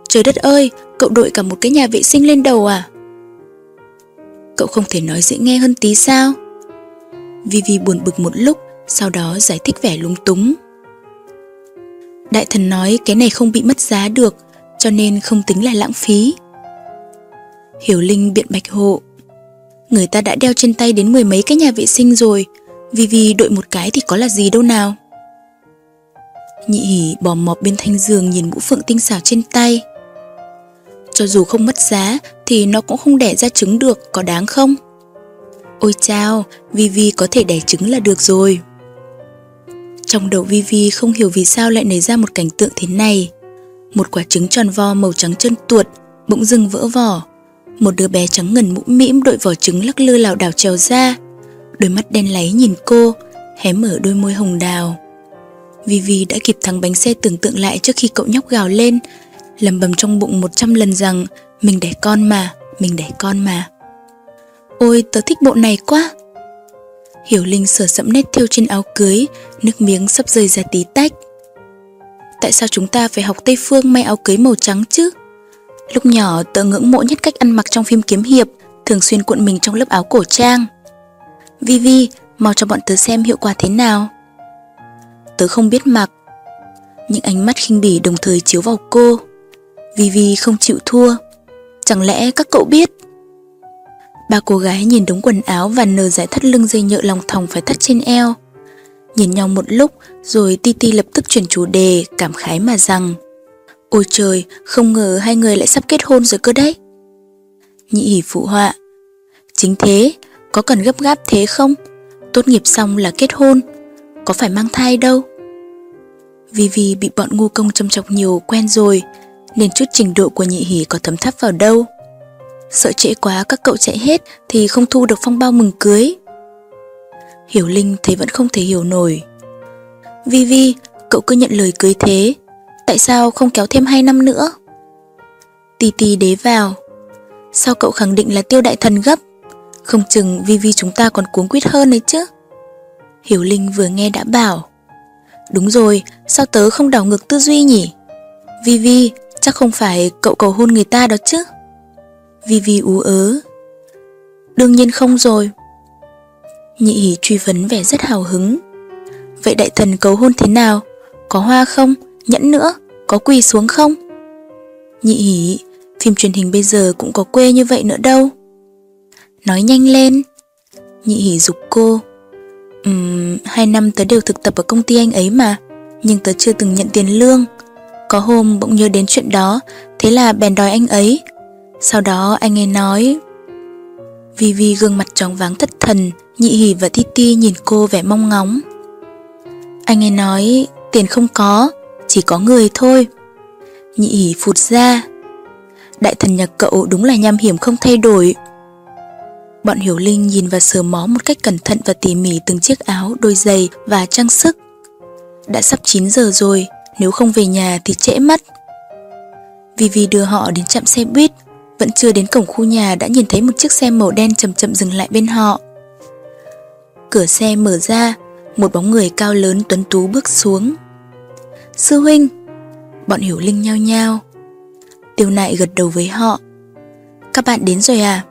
Trời đất ơi, cậu đội cả một cái nhà vệ sinh lên đầu à? Cậu không thể nói dễ nghe hơn tí sao? Vivi buồn bực một lúc, sau đó giải thích vẻ lung túng. Đại thần nói cái này không bị mất giá được, cho nên không tính là lãng phí. Hiểu Linh biện bạch hộ. Người ta đã đeo trên tay đến mười mấy cái nhà vệ sinh rồi, Vivi đội một cái thì có là gì đâu nào. Nhị hỉ bò mọp bên thanh giường nhìn mũ phượng tinh xảo trên tay. Cho dù không mất giá thì nó cũng không đẻ ra trứng được, có đáng không? Ôi chao, Vivi có thể đẻ trứng là được rồi. Trong đầu Vivi không hiểu vì sao lại nảy ra một cảnh tượng thế này. Một quả trứng tròn vo màu trắng chân tuột, bỗng dưng vỡ vỏ. Một đứa bé trắng ngần mũm mĩm đội vỏ trứng lắc lư lảo đảo trèo ra. Đôi mắt đen láy nhìn cô, hé mở đôi môi hồng đào. Vivi đã kịp thắng bánh xe tưởng tượng lại trước khi cậu nhóc gào lên, lầm bầm trong bụng một trăm lần rằng mình đẻ con mà, mình đẻ con mà. Ôi tớ thích bộ này quá. Hiểu Linh sửa sẫm nét thêu trên áo cưới Nước miếng sắp rơi ra tí tách. Tại sao chúng ta phải học Tây Phương may áo cưới màu trắng chứ? Lúc nhỏ tớ ngưỡng mộ nhất cách ăn mặc trong phim kiếm hiệp Thường xuyên cuộn mình trong lớp áo cổ trang. Vivi, mau cho bọn tớ xem hiệu quả thế nào. Tớ không biết mặc Những ánh mắt khinh bỉ đồng thời chiếu vào cô Vivi không chịu thua Chẳng lẽ các cậu biết Ba cô gái nhìn đống quần áo và nờ giải thắt lưng dây nhựa lòng thòng phải thắt trên eo. Nhìn nhau một lúc rồi Titi lập tức chuyển chủ đề cảm khái mà rằng Ôi trời, không ngờ hai người lại sắp kết hôn rồi cơ đấy. Nhị hỉ phụ họa Chính thế, có cần gấp gáp thế không? Tốt nghiệp xong là kết hôn, có phải mang thai đâu. Vì vì bị bọn ngu công châm chọc nhiều quen rồi, nên chút trình độ của nhị hỉ có thấm thắp vào đâu. Sợ trễ quá các cậu chạy hết Thì không thu được phong bao mừng cưới. Hiểu Linh thấy vẫn không thể hiểu nổi. Vi Vi Cậu cứ nhận lời cưới thế Tại sao không kéo thêm 2 năm nữa? Tì tì đế vào. Sao cậu khẳng định là tiêu đại thần gấp? Không chừng Vi Vi chúng ta còn cuống quýt hơn đấy chứ. Hiểu Linh vừa nghe đã bảo, Đúng rồi, Sao tớ không đảo ngược tư duy nhỉ Vi Vi Chắc không phải cậu cầu hôn người ta đó chứ Vi Vi ú ớ, Đương nhiên không rồi Nhị hỷ truy vấn vẻ rất hào hứng, Vậy đại thần cầu hôn thế nào? Có hoa không? Nhẫn nữa? Có quỳ xuống không? Nhị hỷ, Phim truyền hình bây giờ cũng có quê như vậy nữa đâu Nói nhanh lên, Nhị hỷ dục cô um, hai năm tớ đều thực tập ở công ty anh ấy mà. Nhưng tớ chưa từng nhận tiền lương. Có hôm bỗng nhớ đến chuyện đó Thế là bèn đòi anh ấy. Sau đó anh ấy nói Vì vì gương mặt tròn váng thất thần Nhị hỉ và Titi nhìn cô vẻ mong ngóng. Anh ấy nói Tiền không có Chỉ có người thôi. Nhị hỉ phụt ra Đại thần nhà cậu đúng là nham hiểm không thay đổi. Bọn Hiểu Linh nhìn và sờ mó một cách cẩn thận và tỉ mỉ từng chiếc áo, đôi giày và trang sức. Đã sắp 9 giờ rồi, nếu không về nhà thì trễ mất. Vivi đưa họ đến trạm xe buýt vẫn chưa đến cổng khu nhà đã nhìn thấy một chiếc xe màu đen chậm chậm dừng lại bên họ. Cửa xe mở ra, một bóng người cao lớn tuấn tú bước xuống. Sư huynh! Bọn hiểu linh nhao nhao. Tiêu nại gật đầu với họ. Các bạn đến rồi à?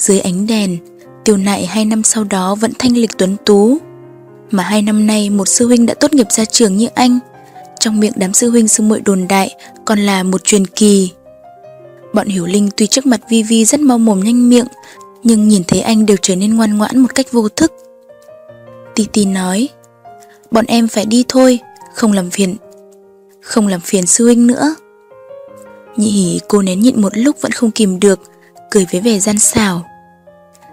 Dưới ánh đèn, tiêu nại hai năm sau đó vẫn thanh lịch tuấn tú. Mà hai năm nay một sư huynh đã tốt nghiệp ra trường như anh. Trong miệng đám sư huynh sư muội đồn đại còn là một truyền kỳ. Bọn Hiểu Linh tuy trước mặt Vi Vi rất mau mồm nhanh miệng, nhưng nhìn thấy anh đều trở nên ngoan ngoãn một cách vô thức. Titi nói, bọn em phải đi thôi, không làm phiền, không làm phiền sư huynh nữa. Nhị hỉ cô nén nhịn một lúc vẫn không kìm được, cười với vẻ gian xảo.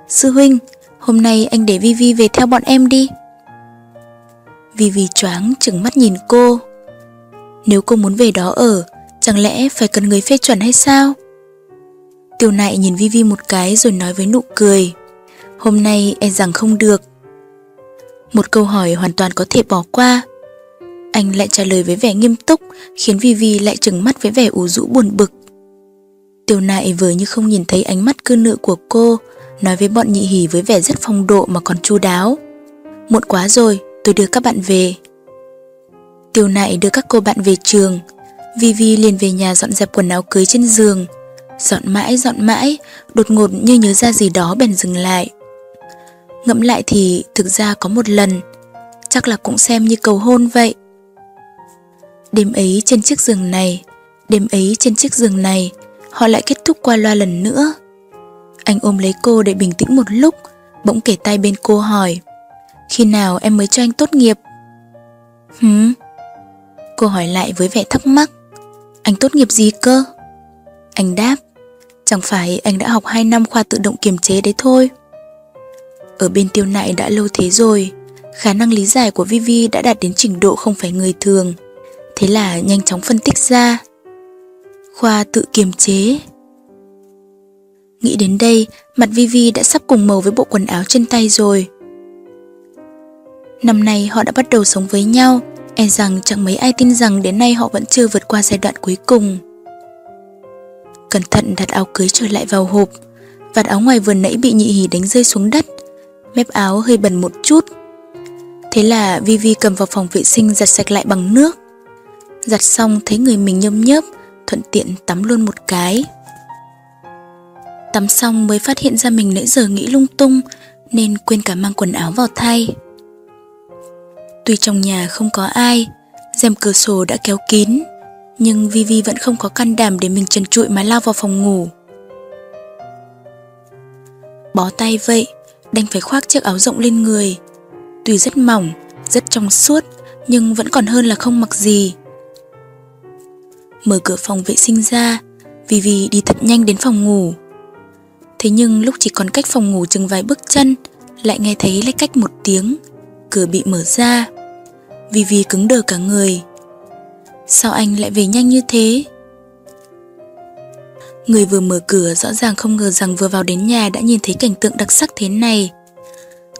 Sư huynh, hôm nay anh để Vi Vi về theo bọn em đi. Vi Vi choáng chừng mắt nhìn cô. Nếu cô muốn về đó ở, chẳng lẽ phải cần người phê chuẩn hay sao? Tiêu nại nhìn Vi Vi một cái rồi nói với nụ cười Hôm nay e rằng không được Một câu hỏi hoàn toàn có thể bỏ qua Anh lại trả lời với vẻ nghiêm túc Khiến Vi Vi lại trừng mắt với vẻ ủ rũ buồn bực Tiêu nại vừa như không nhìn thấy ánh mắt cư nữ của cô Nói với bọn nhị hỉ với vẻ rất phong độ mà còn chu đáo. Muộn quá rồi, tôi đưa các bạn về. Tiêu nại đưa các cô bạn về trường. Vivi liền về nhà dọn dẹp quần áo cưới trên giường. Dọn mãi dọn mãi Đột ngột như nhớ ra gì đó bèn dừng lại. Ngẫm lại thì thực ra có một lần Chắc là cũng xem như cầu hôn vậy. Đêm ấy trên chiếc giường này, đêm ấy trên chiếc giường này, họ lại kết thúc qua loa lần nữa. Anh ôm lấy cô để bình tĩnh một lúc, bỗng kể tay bên cô hỏi. Khi nào em mới cho anh tốt nghiệp? Hứ? Cô hỏi lại với vẻ thắc mắc. Anh tốt nghiệp gì cơ? Anh đáp. Chẳng phải anh đã học 2 năm khoa tự động kiềm chế đấy thôi. Ở bên tiêu nại đã lâu thế rồi, khả năng lý giải của Vivi đã đạt đến trình độ không phải người thường. Thế là nhanh chóng phân tích ra. Khoa tự kiềm chế. Nghĩ đến đây, mặt Vivi đã sắp cùng màu với bộ quần áo trên tay rồi. Năm nay họ đã bắt đầu sống với nhau, e rằng chẳng mấy ai tin rằng đến nay họ vẫn chưa vượt qua giai đoạn cuối cùng. Cẩn thận đặt áo cưới trở lại vào hộp, vạt áo ngoài vừa nãy bị nhị hỉ đánh rơi xuống đất, mép áo hơi bẩn một chút. Thế là Vivi cầm vào phòng vệ sinh giặt sạch lại bằng nước. Giặt xong thấy người mình nhâm nhớp, thuận tiện tắm luôn một cái. Tắm xong mới phát hiện ra mình nãy giờ nghĩ lung tung nên quên cả mang quần áo vào thay. Tuy trong nhà không có ai, rèm cửa sổ đã kéo kín, nhưng Vivi vẫn không có can đảm để mình trần trụi mà lao vào phòng ngủ. Bó tay vậy, đành phải khoác chiếc áo rộng lên người. Tuy rất mỏng, rất trong suốt, nhưng vẫn còn hơn là không mặc gì. Mở cửa phòng vệ sinh ra, Vivi đi thật nhanh đến phòng ngủ. Thế nhưng lúc chỉ còn cách phòng ngủ chừng vài bước chân, lại nghe thấy lách cách một tiếng, cửa bị mở ra. Vivi cứng đờ cả người. Sao anh lại về nhanh như thế? Người vừa mở cửa rõ ràng không ngờ rằng vừa vào đến nhà đã nhìn thấy cảnh tượng đặc sắc thế này.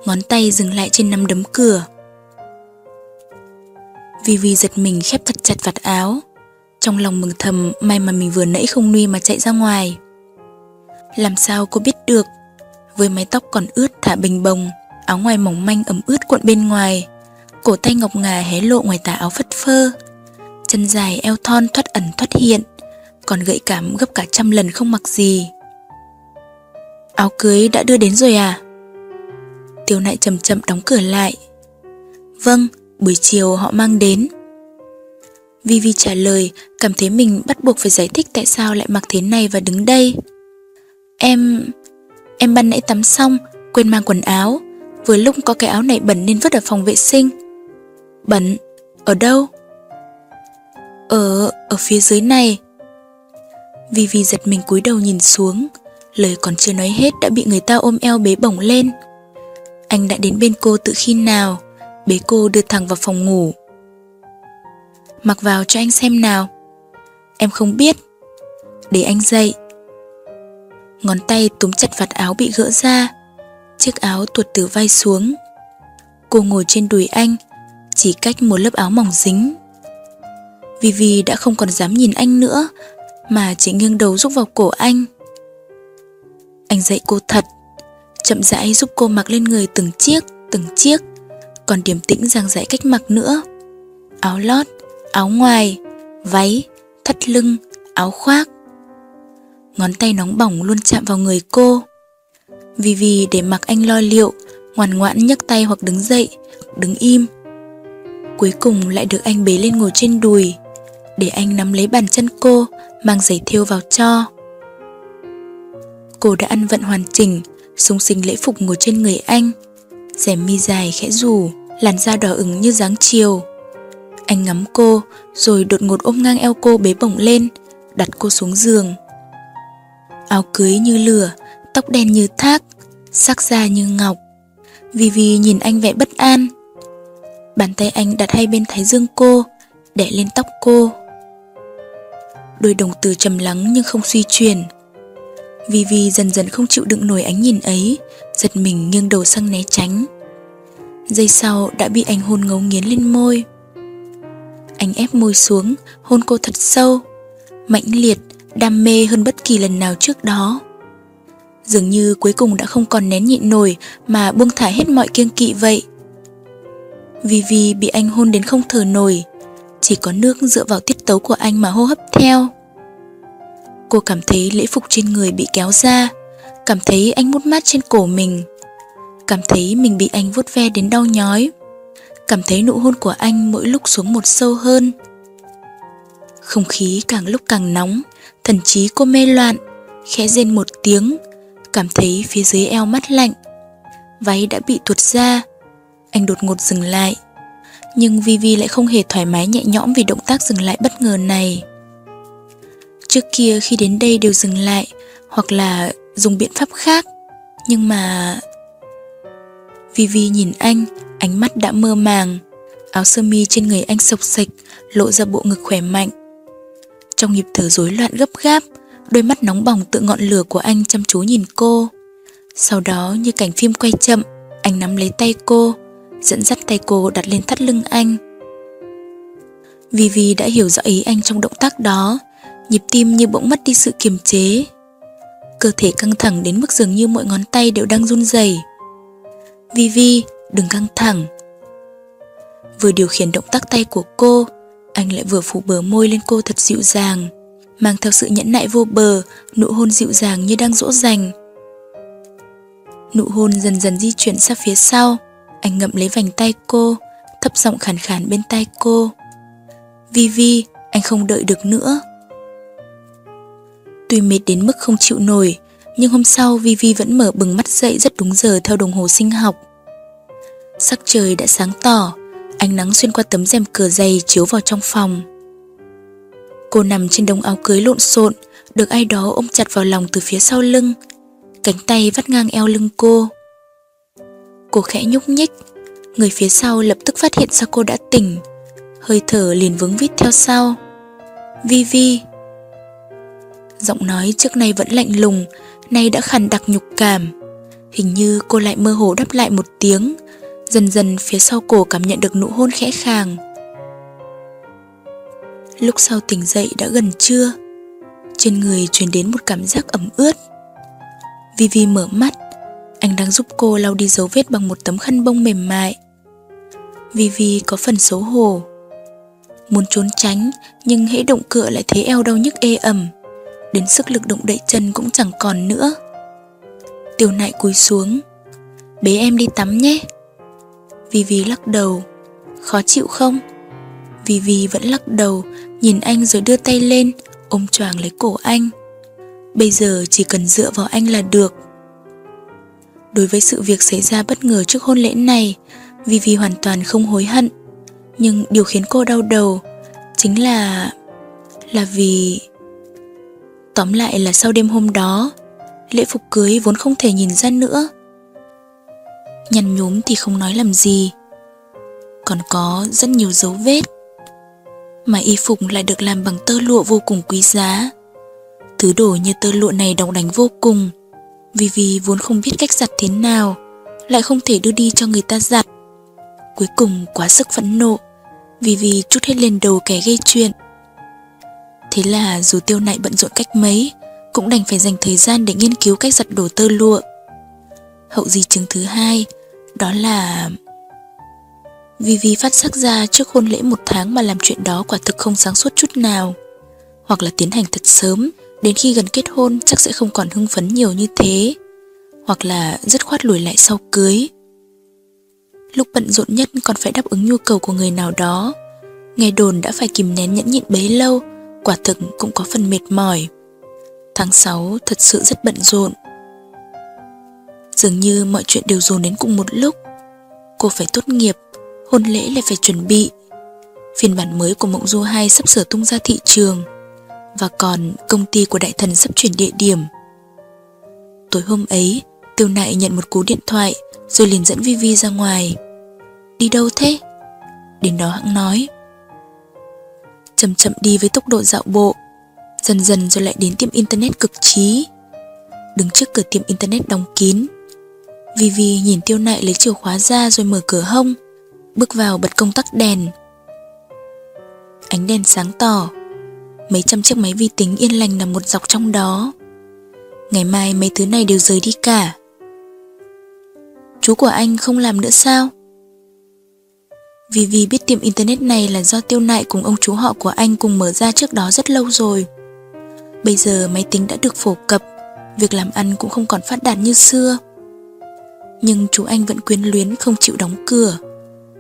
Ngón tay dừng lại trên nắm đấm cửa. Vivi giật mình khép thật chặt vạt áo. Trong lòng mừng thầm may mà mình vừa nãy không nuy mà chạy ra ngoài. Làm sao cô biết được? Với mái tóc còn ướt thả bình bồng Áo ngoài mỏng manh ấm ướt cuộn bên ngoài. Cổ tay ngọc ngà hé lộ ngoài tà áo phất phơ. Chân dài eo thon thoát ẩn thoát hiện Còn gợi cảm gấp cả trăm lần không mặc gì. Áo cưới đã đưa đến rồi à? Tiêu nại chậm chậm đóng cửa lại. Vâng, buổi chiều họ mang đến. Vivi trả lời Cảm thấy mình bắt buộc phải giải thích tại sao lại mặc thế này và đứng đây. Em... Em ban nãy tắm xong, quên mang quần áo. Vừa lúc có cái áo này bẩn nên vứt ở phòng vệ sinh. Bẩn? Ở đâu? Ở... ở phía dưới này. Vivi giật mình cúi đầu nhìn xuống. Lời còn chưa nói hết đã bị người ta ôm eo bế bổng lên. Anh đã đến bên cô từ khi nào? Bế cô đưa thẳng vào phòng ngủ. Mặc vào cho anh xem nào. Em không biết. Để anh dậy. Ngón tay túm chặt vạt áo bị gỡ ra. Chiếc áo tuột từ vai xuống. Cô ngồi trên đùi anh Chỉ cách một lớp áo mỏng dính. Vivi đã không còn dám nhìn anh nữa Mà chỉ nghiêng đầu rúc vào cổ anh. Anh dạy cô thật Chậm rãi giúp cô mặc lên người từng chiếc Từng chiếc Còn điềm tĩnh giảng dạy cách mặc nữa. Áo lót, áo ngoài Váy, thắt lưng, áo khoác ngón tay nóng bỏng luôn chạm vào người cô. Vì vì để mặc anh lo liệu, ngoan ngoãn nhấc tay hoặc đứng dậy, đứng im. Cuối cùng lại được anh bế lên ngồi trên đùi, để anh nắm lấy bàn chân cô, mang giày thêu vào cho. Cô đã ăn vận hoàn chỉnh, sung sinh lễ phục ngồi trên người anh. Rèm mi dài khẽ rủ, làn da đỏ ửng như dáng chiều. Anh ngắm cô, rồi đột ngột ôm ngang eo cô bế bổng lên, đặt cô xuống giường áo cưới như lửa, tóc đen như thác, sắc da như ngọc. Vivi nhìn anh vẻ bất an. Bàn tay anh đặt hai bên thái dương cô, đẻ lên tóc cô. Đôi đồng tử trầm lắng nhưng không suy chuyển. Vivi dần dần không chịu đựng nổi ánh nhìn ấy, giật mình nghiêng đầu sang né tránh. Giây sau đã bị anh hôn ngấu nghiến lên môi. Anh ép môi xuống, hôn cô thật sâu, mãnh liệt, đam mê hơn bất kỳ lần nào trước đó. Dường như cuối cùng đã không còn nén nhịn nổi mà buông thả hết mọi kiêng kỵ vậy. Vivi bị anh hôn đến không thở nổi, chỉ có nước dựa vào tiết tấu của anh mà hô hấp theo. Cô cảm thấy lễ phục trên người bị kéo ra, cảm thấy anh mút mát trên cổ mình, cảm thấy mình bị anh vuốt ve đến đau nhói, cảm thấy nụ hôn của anh mỗi lúc xuống một sâu hơn. Không khí càng lúc càng nóng, thần trí cô mê loạn, khẽ rên một tiếng, cảm thấy phía dưới eo mắt lạnh. Váy đã bị tuột ra, anh đột ngột dừng lại. Nhưng Vivi lại không hề thoải mái nhẹ nhõm vì động tác dừng lại bất ngờ này. Trước kia khi đến đây đều dừng lại hoặc là dùng biện pháp khác. Nhưng mà... Vivi nhìn anh, ánh mắt đã mơ màng. Áo sơ mi trên người anh sộc sạch, lộ ra bộ ngực khỏe mạnh. Trong nhịp thở rối loạn gấp gáp, đôi mắt nóng bỏng tự ngọn lửa của anh chăm chú nhìn cô. Sau đó như cảnh phim quay chậm, anh nắm lấy tay cô, dẫn dắt tay cô đặt lên thắt lưng anh. Vivi đã hiểu rõ ý anh trong động tác đó, nhịp tim như bỗng mất đi sự kiềm chế. Cơ thể căng thẳng đến mức dường như mọi ngón tay đều đang run rẩy. Vivi, đừng căng thẳng. Vừa điều khiển động tác tay của cô, anh lại vừa phủ bờ môi lên cô thật dịu dàng, mang theo sự nhẫn nại vô bờ, nụ hôn dịu dàng như đang dỗ dành. Nụ hôn dần dần di chuyển sang phía sau, anh ngậm lấy vành tay cô, thấp giọng khàn khàn bên tai cô. vi vi anh không đợi được nữa. Tuy mệt đến mức không chịu nổi, nhưng hôm sau vi vi vẫn mở bừng mắt dậy rất đúng giờ theo đồng hồ sinh học. Sắc trời đã sáng tỏ, ánh nắng xuyên qua tấm rèm cửa dày chiếu vào trong phòng. Cô nằm trên đống áo cưới lộn xộn, được ai đó ôm chặt vào lòng từ phía sau lưng, cánh tay vắt ngang eo lưng cô. Cô khẽ nhúc nhích, người phía sau lập tức phát hiện ra cô đã tỉnh, hơi thở liền vướng vít theo sau. Vi Vi Giọng nói trước nay vẫn lạnh lùng, nay đã khàn đặc nhục cảm. Hình như cô lại mơ hồ đáp lại một tiếng, dần dần phía sau cổ cảm nhận được nụ hôn khẽ khàng. Lúc sau tỉnh dậy đã gần trưa, trên người truyền đến một cảm giác ẩm ướt. Vivi mở mắt, anh đang giúp cô lau đi dấu vết bằng một tấm khăn bông mềm mại. Vivi có phần xấu hổ. Muốn trốn tránh, nhưng hễ động cựa lại thấy eo đau nhức ê ẩm đến sức lực động đậy chân cũng chẳng còn nữa. Tiểu nại cúi xuống, bế em đi tắm nhé. Vivi lắc đầu, khó chịu không? Vivi vẫn lắc đầu, nhìn anh rồi đưa tay lên, ôm choàng lấy cổ anh. Bây giờ chỉ cần dựa vào anh là được. Đối với sự việc xảy ra bất ngờ trước hôn lễ này, Vivi hoàn toàn không hối hận. Nhưng điều khiến cô đau đầu chính là... là vì Tóm lại là sau đêm hôm đó, lễ phục cưới vốn không thể nhìn ra nữa. Nhăn nhúm thì không nói làm gì. Còn có rất nhiều dấu vết. Mà y phục lại được làm bằng tơ lụa vô cùng quý giá. Thứ đồ như tơ lụa này đóng đánh vô cùng. Vì vì vốn không biết cách giặt thế nào, lại không thể đưa đi cho người ta giặt. Cuối cùng quá sức phẫn nộ, vì vì chút hết lên đầu kẻ gây chuyện. Thế là dù tiêu nại bận rộn cách mấy, cũng đành phải dành thời gian để nghiên cứu cách giặt đồ tơ lụa. Hậu di chứng thứ hai, đó là... Vì phát sắc ra trước hôn lễ một tháng mà làm chuyện đó quả thực không sáng suốt chút nào. Hoặc là tiến hành thật sớm, đến khi gần kết hôn chắc sẽ không còn hưng phấn nhiều như thế. Hoặc là dứt khoát lùi lại sau cưới. Lúc bận rộn nhất còn phải đáp ứng nhu cầu của người nào đó. Nghe đồn đã phải kìm nén nhẫn nhịn bấy lâu quả thực cũng có phần mệt mỏi. Tháng 6 thật sự rất bận rộn. Dường như mọi chuyện đều dồn đến cùng một lúc. Cô phải tốt nghiệp, hôn lễ lại phải chuẩn bị. Phiên bản mới của Mộng Du 2 sắp sửa tung ra thị trường. Và còn công ty của đại thần sắp chuyển địa điểm. Tối hôm ấy, Tiêu Nại nhận một cú điện thoại rồi liền dẫn Vivi ra ngoài. Đi đâu thế? Đến đó hãng nói chậm chậm đi với tốc độ dạo bộ, dần dần rồi lại đến tiệm internet cực trí. Đứng trước cửa tiệm internet đóng kín, Vivi nhìn tiêu nại lấy chìa khóa ra rồi mở cửa hông, bước vào bật công tắc đèn. Ánh đèn sáng tỏ, mấy trăm chiếc máy vi tính yên lành nằm một dọc trong đó. Ngày mai mấy thứ này đều rời đi cả. Chú của anh không làm nữa sao? Vì vì biết tiệm internet này là do tiêu nại cùng ông chú họ của anh cùng mở ra trước đó rất lâu rồi. Bây giờ máy tính đã được phổ cập, việc làm ăn cũng không còn phát đạt như xưa. Nhưng chú anh vẫn quyến luyến không chịu đóng cửa.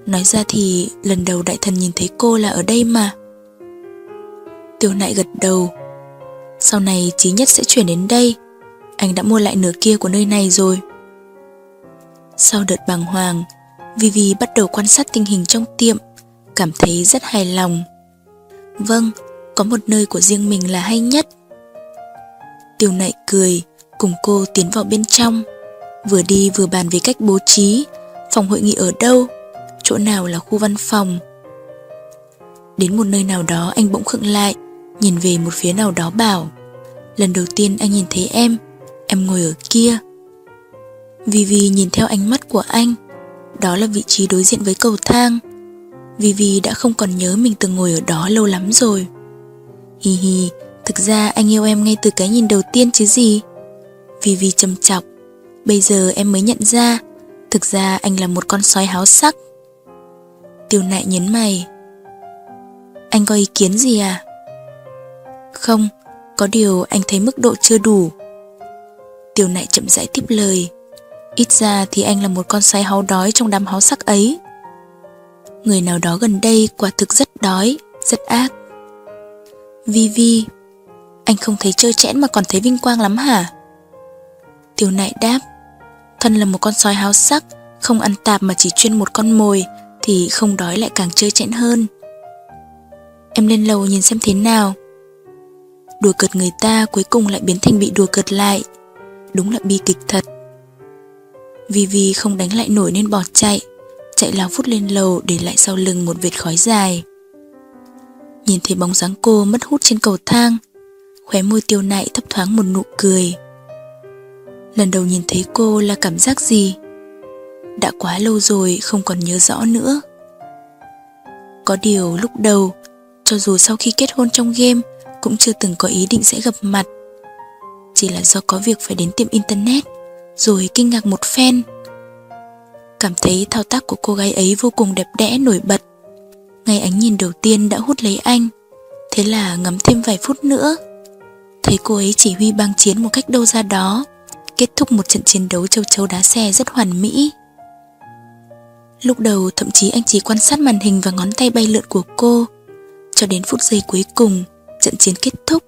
Nói ra thì lần đầu đại thần nhìn thấy cô là ở đây mà. Tiêu nại gật đầu. Sau này Chí Nhất sẽ chuyển đến đây. Anh đã mua lại nửa kia của nơi này rồi. Sau đợt bàng hoàng, Vivi bắt đầu quan sát tình hình trong tiệm, cảm thấy rất hài lòng. Vâng, có một nơi của riêng mình là hay nhất. Tiêu nại cười, cùng cô tiến vào bên trong. Vừa đi vừa bàn về cách bố trí, phòng hội nghị ở đâu, chỗ nào là khu văn phòng. Đến một nơi nào đó anh bỗng khựng lại, nhìn về một phía nào đó bảo Lần đầu tiên anh nhìn thấy em, em ngồi ở kia. Vivi nhìn theo ánh mắt của anh, đó là vị trí đối diện với cầu thang. Vivi đã không còn nhớ mình từng ngồi ở đó lâu lắm rồi. Hi hi, thực ra anh yêu em ngay từ cái nhìn đầu tiên chứ gì. Vivi châm chọc, bây giờ em mới nhận ra, thực ra anh là một con sói háo sắc. Tiêu nại nhấn mày. Anh có ý kiến gì à? Không, có điều anh thấy mức độ chưa đủ. Tiêu nại chậm rãi tiếp lời. Ít ra thì anh là một con sói háo đói trong đám háo sắc ấy. Người nào đó gần đây quả thực rất đói, rất ác. Vi Vi, anh không thấy chơi chẽn mà còn thấy vinh quang lắm hả? Tiêu nại đáp, thân là một con sói háo sắc, không ăn tạp mà chỉ chuyên một con mồi, thì không đói lại càng chơi chẽn hơn. Em lên lầu nhìn xem thế nào. Đùa cợt người ta cuối cùng lại biến thành bị đùa cợt lại. Đúng là bi kịch thật. Vì vì không đánh lại nổi nên bỏ chạy, chạy lao phút lên lầu để lại sau lưng một vệt khói dài. Nhìn thấy bóng dáng cô mất hút trên cầu thang, khóe môi tiêu nại thấp thoáng một nụ cười. Lần đầu nhìn thấy cô là cảm giác gì? Đã quá lâu rồi không còn nhớ rõ nữa. Có điều lúc đầu, cho dù sau khi kết hôn trong game cũng chưa từng có ý định sẽ gặp mặt. Chỉ là do có việc phải đến tiệm internet, rồi kinh ngạc một phen. Cảm thấy thao tác của cô gái ấy vô cùng đẹp đẽ nổi bật. Ngay ánh nhìn đầu tiên đã hút lấy anh, thế là ngắm thêm vài phút nữa. Thấy cô ấy chỉ huy băng chiến một cách đâu ra đó, kết thúc một trận chiến đấu châu chấu đá xe rất hoàn mỹ. Lúc đầu thậm chí anh chỉ quan sát màn hình và ngón tay bay lượn của cô, cho đến phút giây cuối cùng, trận chiến kết thúc,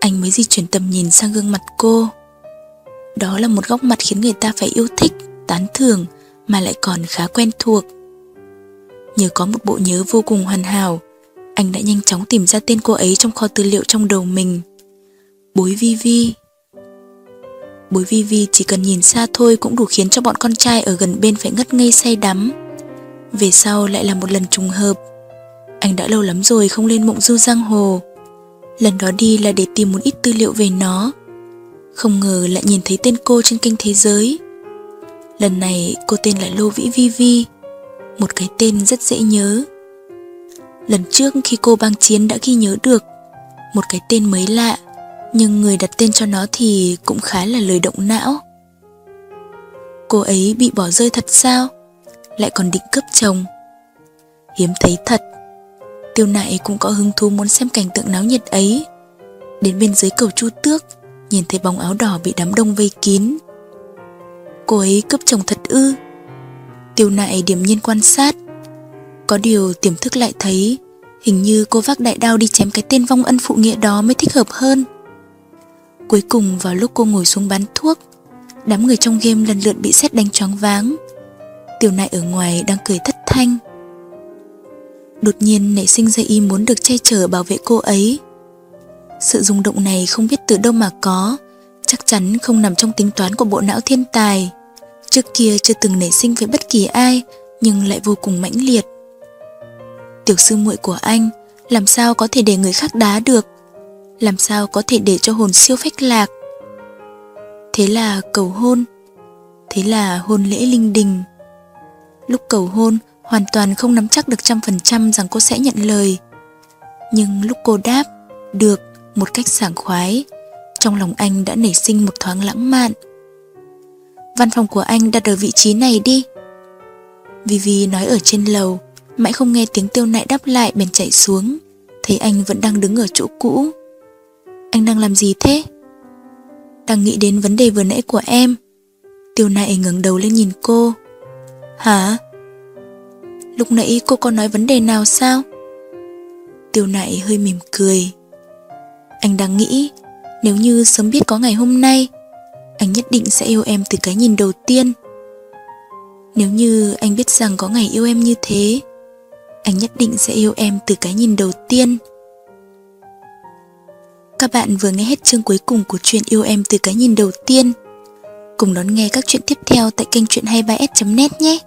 anh mới di chuyển tầm nhìn sang gương mặt cô. Đó là một góc mặt khiến người ta phải yêu thích, tán thưởng mà lại còn khá quen thuộc. Nhờ có một bộ nhớ vô cùng hoàn hảo, anh đã nhanh chóng tìm ra tên cô ấy trong kho tư liệu trong đầu mình. Bối Vi Vi. Bối Vi Vi chỉ cần nhìn xa thôi cũng đủ khiến cho bọn con trai ở gần bên phải ngất ngây say đắm. Về sau lại là một lần trùng hợp. Anh đã lâu lắm rồi không lên mộng du giang hồ. Lần đó đi là để tìm một ít tư liệu về nó. Không ngờ lại nhìn thấy tên cô trên kênh thế giới. Lần này cô tên là Lô Vĩ Vi Vi, một cái tên rất dễ nhớ. Lần trước khi cô băng chiến đã ghi nhớ được một cái tên mới lạ, nhưng người đặt tên cho nó thì cũng khá là lời động não. Cô ấy bị bỏ rơi thật sao? Lại còn định cướp chồng. Hiếm thấy thật. Tiêu nại cũng có hứng thú muốn xem cảnh tượng náo nhiệt ấy. Đến bên dưới cầu Chu Tước, nhìn thấy bóng áo đỏ bị đám đông vây kín. Cô ấy cướp chồng thật ư? Tiêu nại điểm nhiên quan sát. Có điều tiềm thức lại thấy hình như cô vác đại đao đi chém cái tên vong ân phụ nghĩa đó mới thích hợp hơn. Cuối cùng vào lúc cô ngồi xuống bán thuốc, đám người trong game lần lượt bị xét đánh choáng váng. Tiểu nại ở ngoài đang cười thất thanh. Đột nhiên nảy sinh ra ý muốn được che chở bảo vệ cô ấy. Sự rung động này không biết từ đâu mà có, chắc chắn không nằm trong tính toán của bộ não thiên tài. Trước kia chưa từng nảy sinh với bất kỳ ai, nhưng lại vô cùng mãnh liệt. Tiểu sư muội của anh, làm sao có thể để người khác đá được? Làm sao có thể để cho hồn siêu phách lạc? Thế là cầu hôn, thế là hôn lễ linh đình. Lúc cầu hôn, hoàn toàn không nắm chắc được trăm phần trăm rằng cô sẽ nhận lời. Nhưng lúc cô đáp, được, một cách sảng khoái, trong lòng anh đã nảy sinh một thoáng lãng mạn. Văn phòng của anh đặt ở vị trí này đi. Vivi nói ở trên lầu, mãi không nghe tiếng tiêu nại đáp lại bèn chạy xuống, thấy anh vẫn đang đứng ở chỗ cũ. Anh đang làm gì thế? Đang nghĩ đến vấn đề vừa nãy của em. Tiêu nại ngẩng đầu lên nhìn cô. Hả? Lúc nãy cô có nói vấn đề nào sao? Tiêu nại hơi mỉm cười. Anh đang nghĩ, nếu như sớm biết có ngày hôm nay, anh nhất định sẽ yêu em từ cái nhìn đầu tiên. Nếu như anh biết rằng có ngày yêu em như thế, anh nhất định sẽ yêu em từ cái nhìn đầu tiên. Các bạn vừa nghe hết chương cuối cùng của chuyện Yêu Em từ cái nhìn đầu tiên. Cùng đón nghe các chuyện tiếp theo tại kênh truyện 23s.net nhé.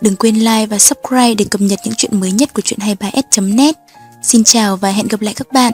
Đừng quên like và subscribe để cập nhật những chuyện mới nhất của truyện 23s.net. Xin chào và hẹn gặp lại các bạn.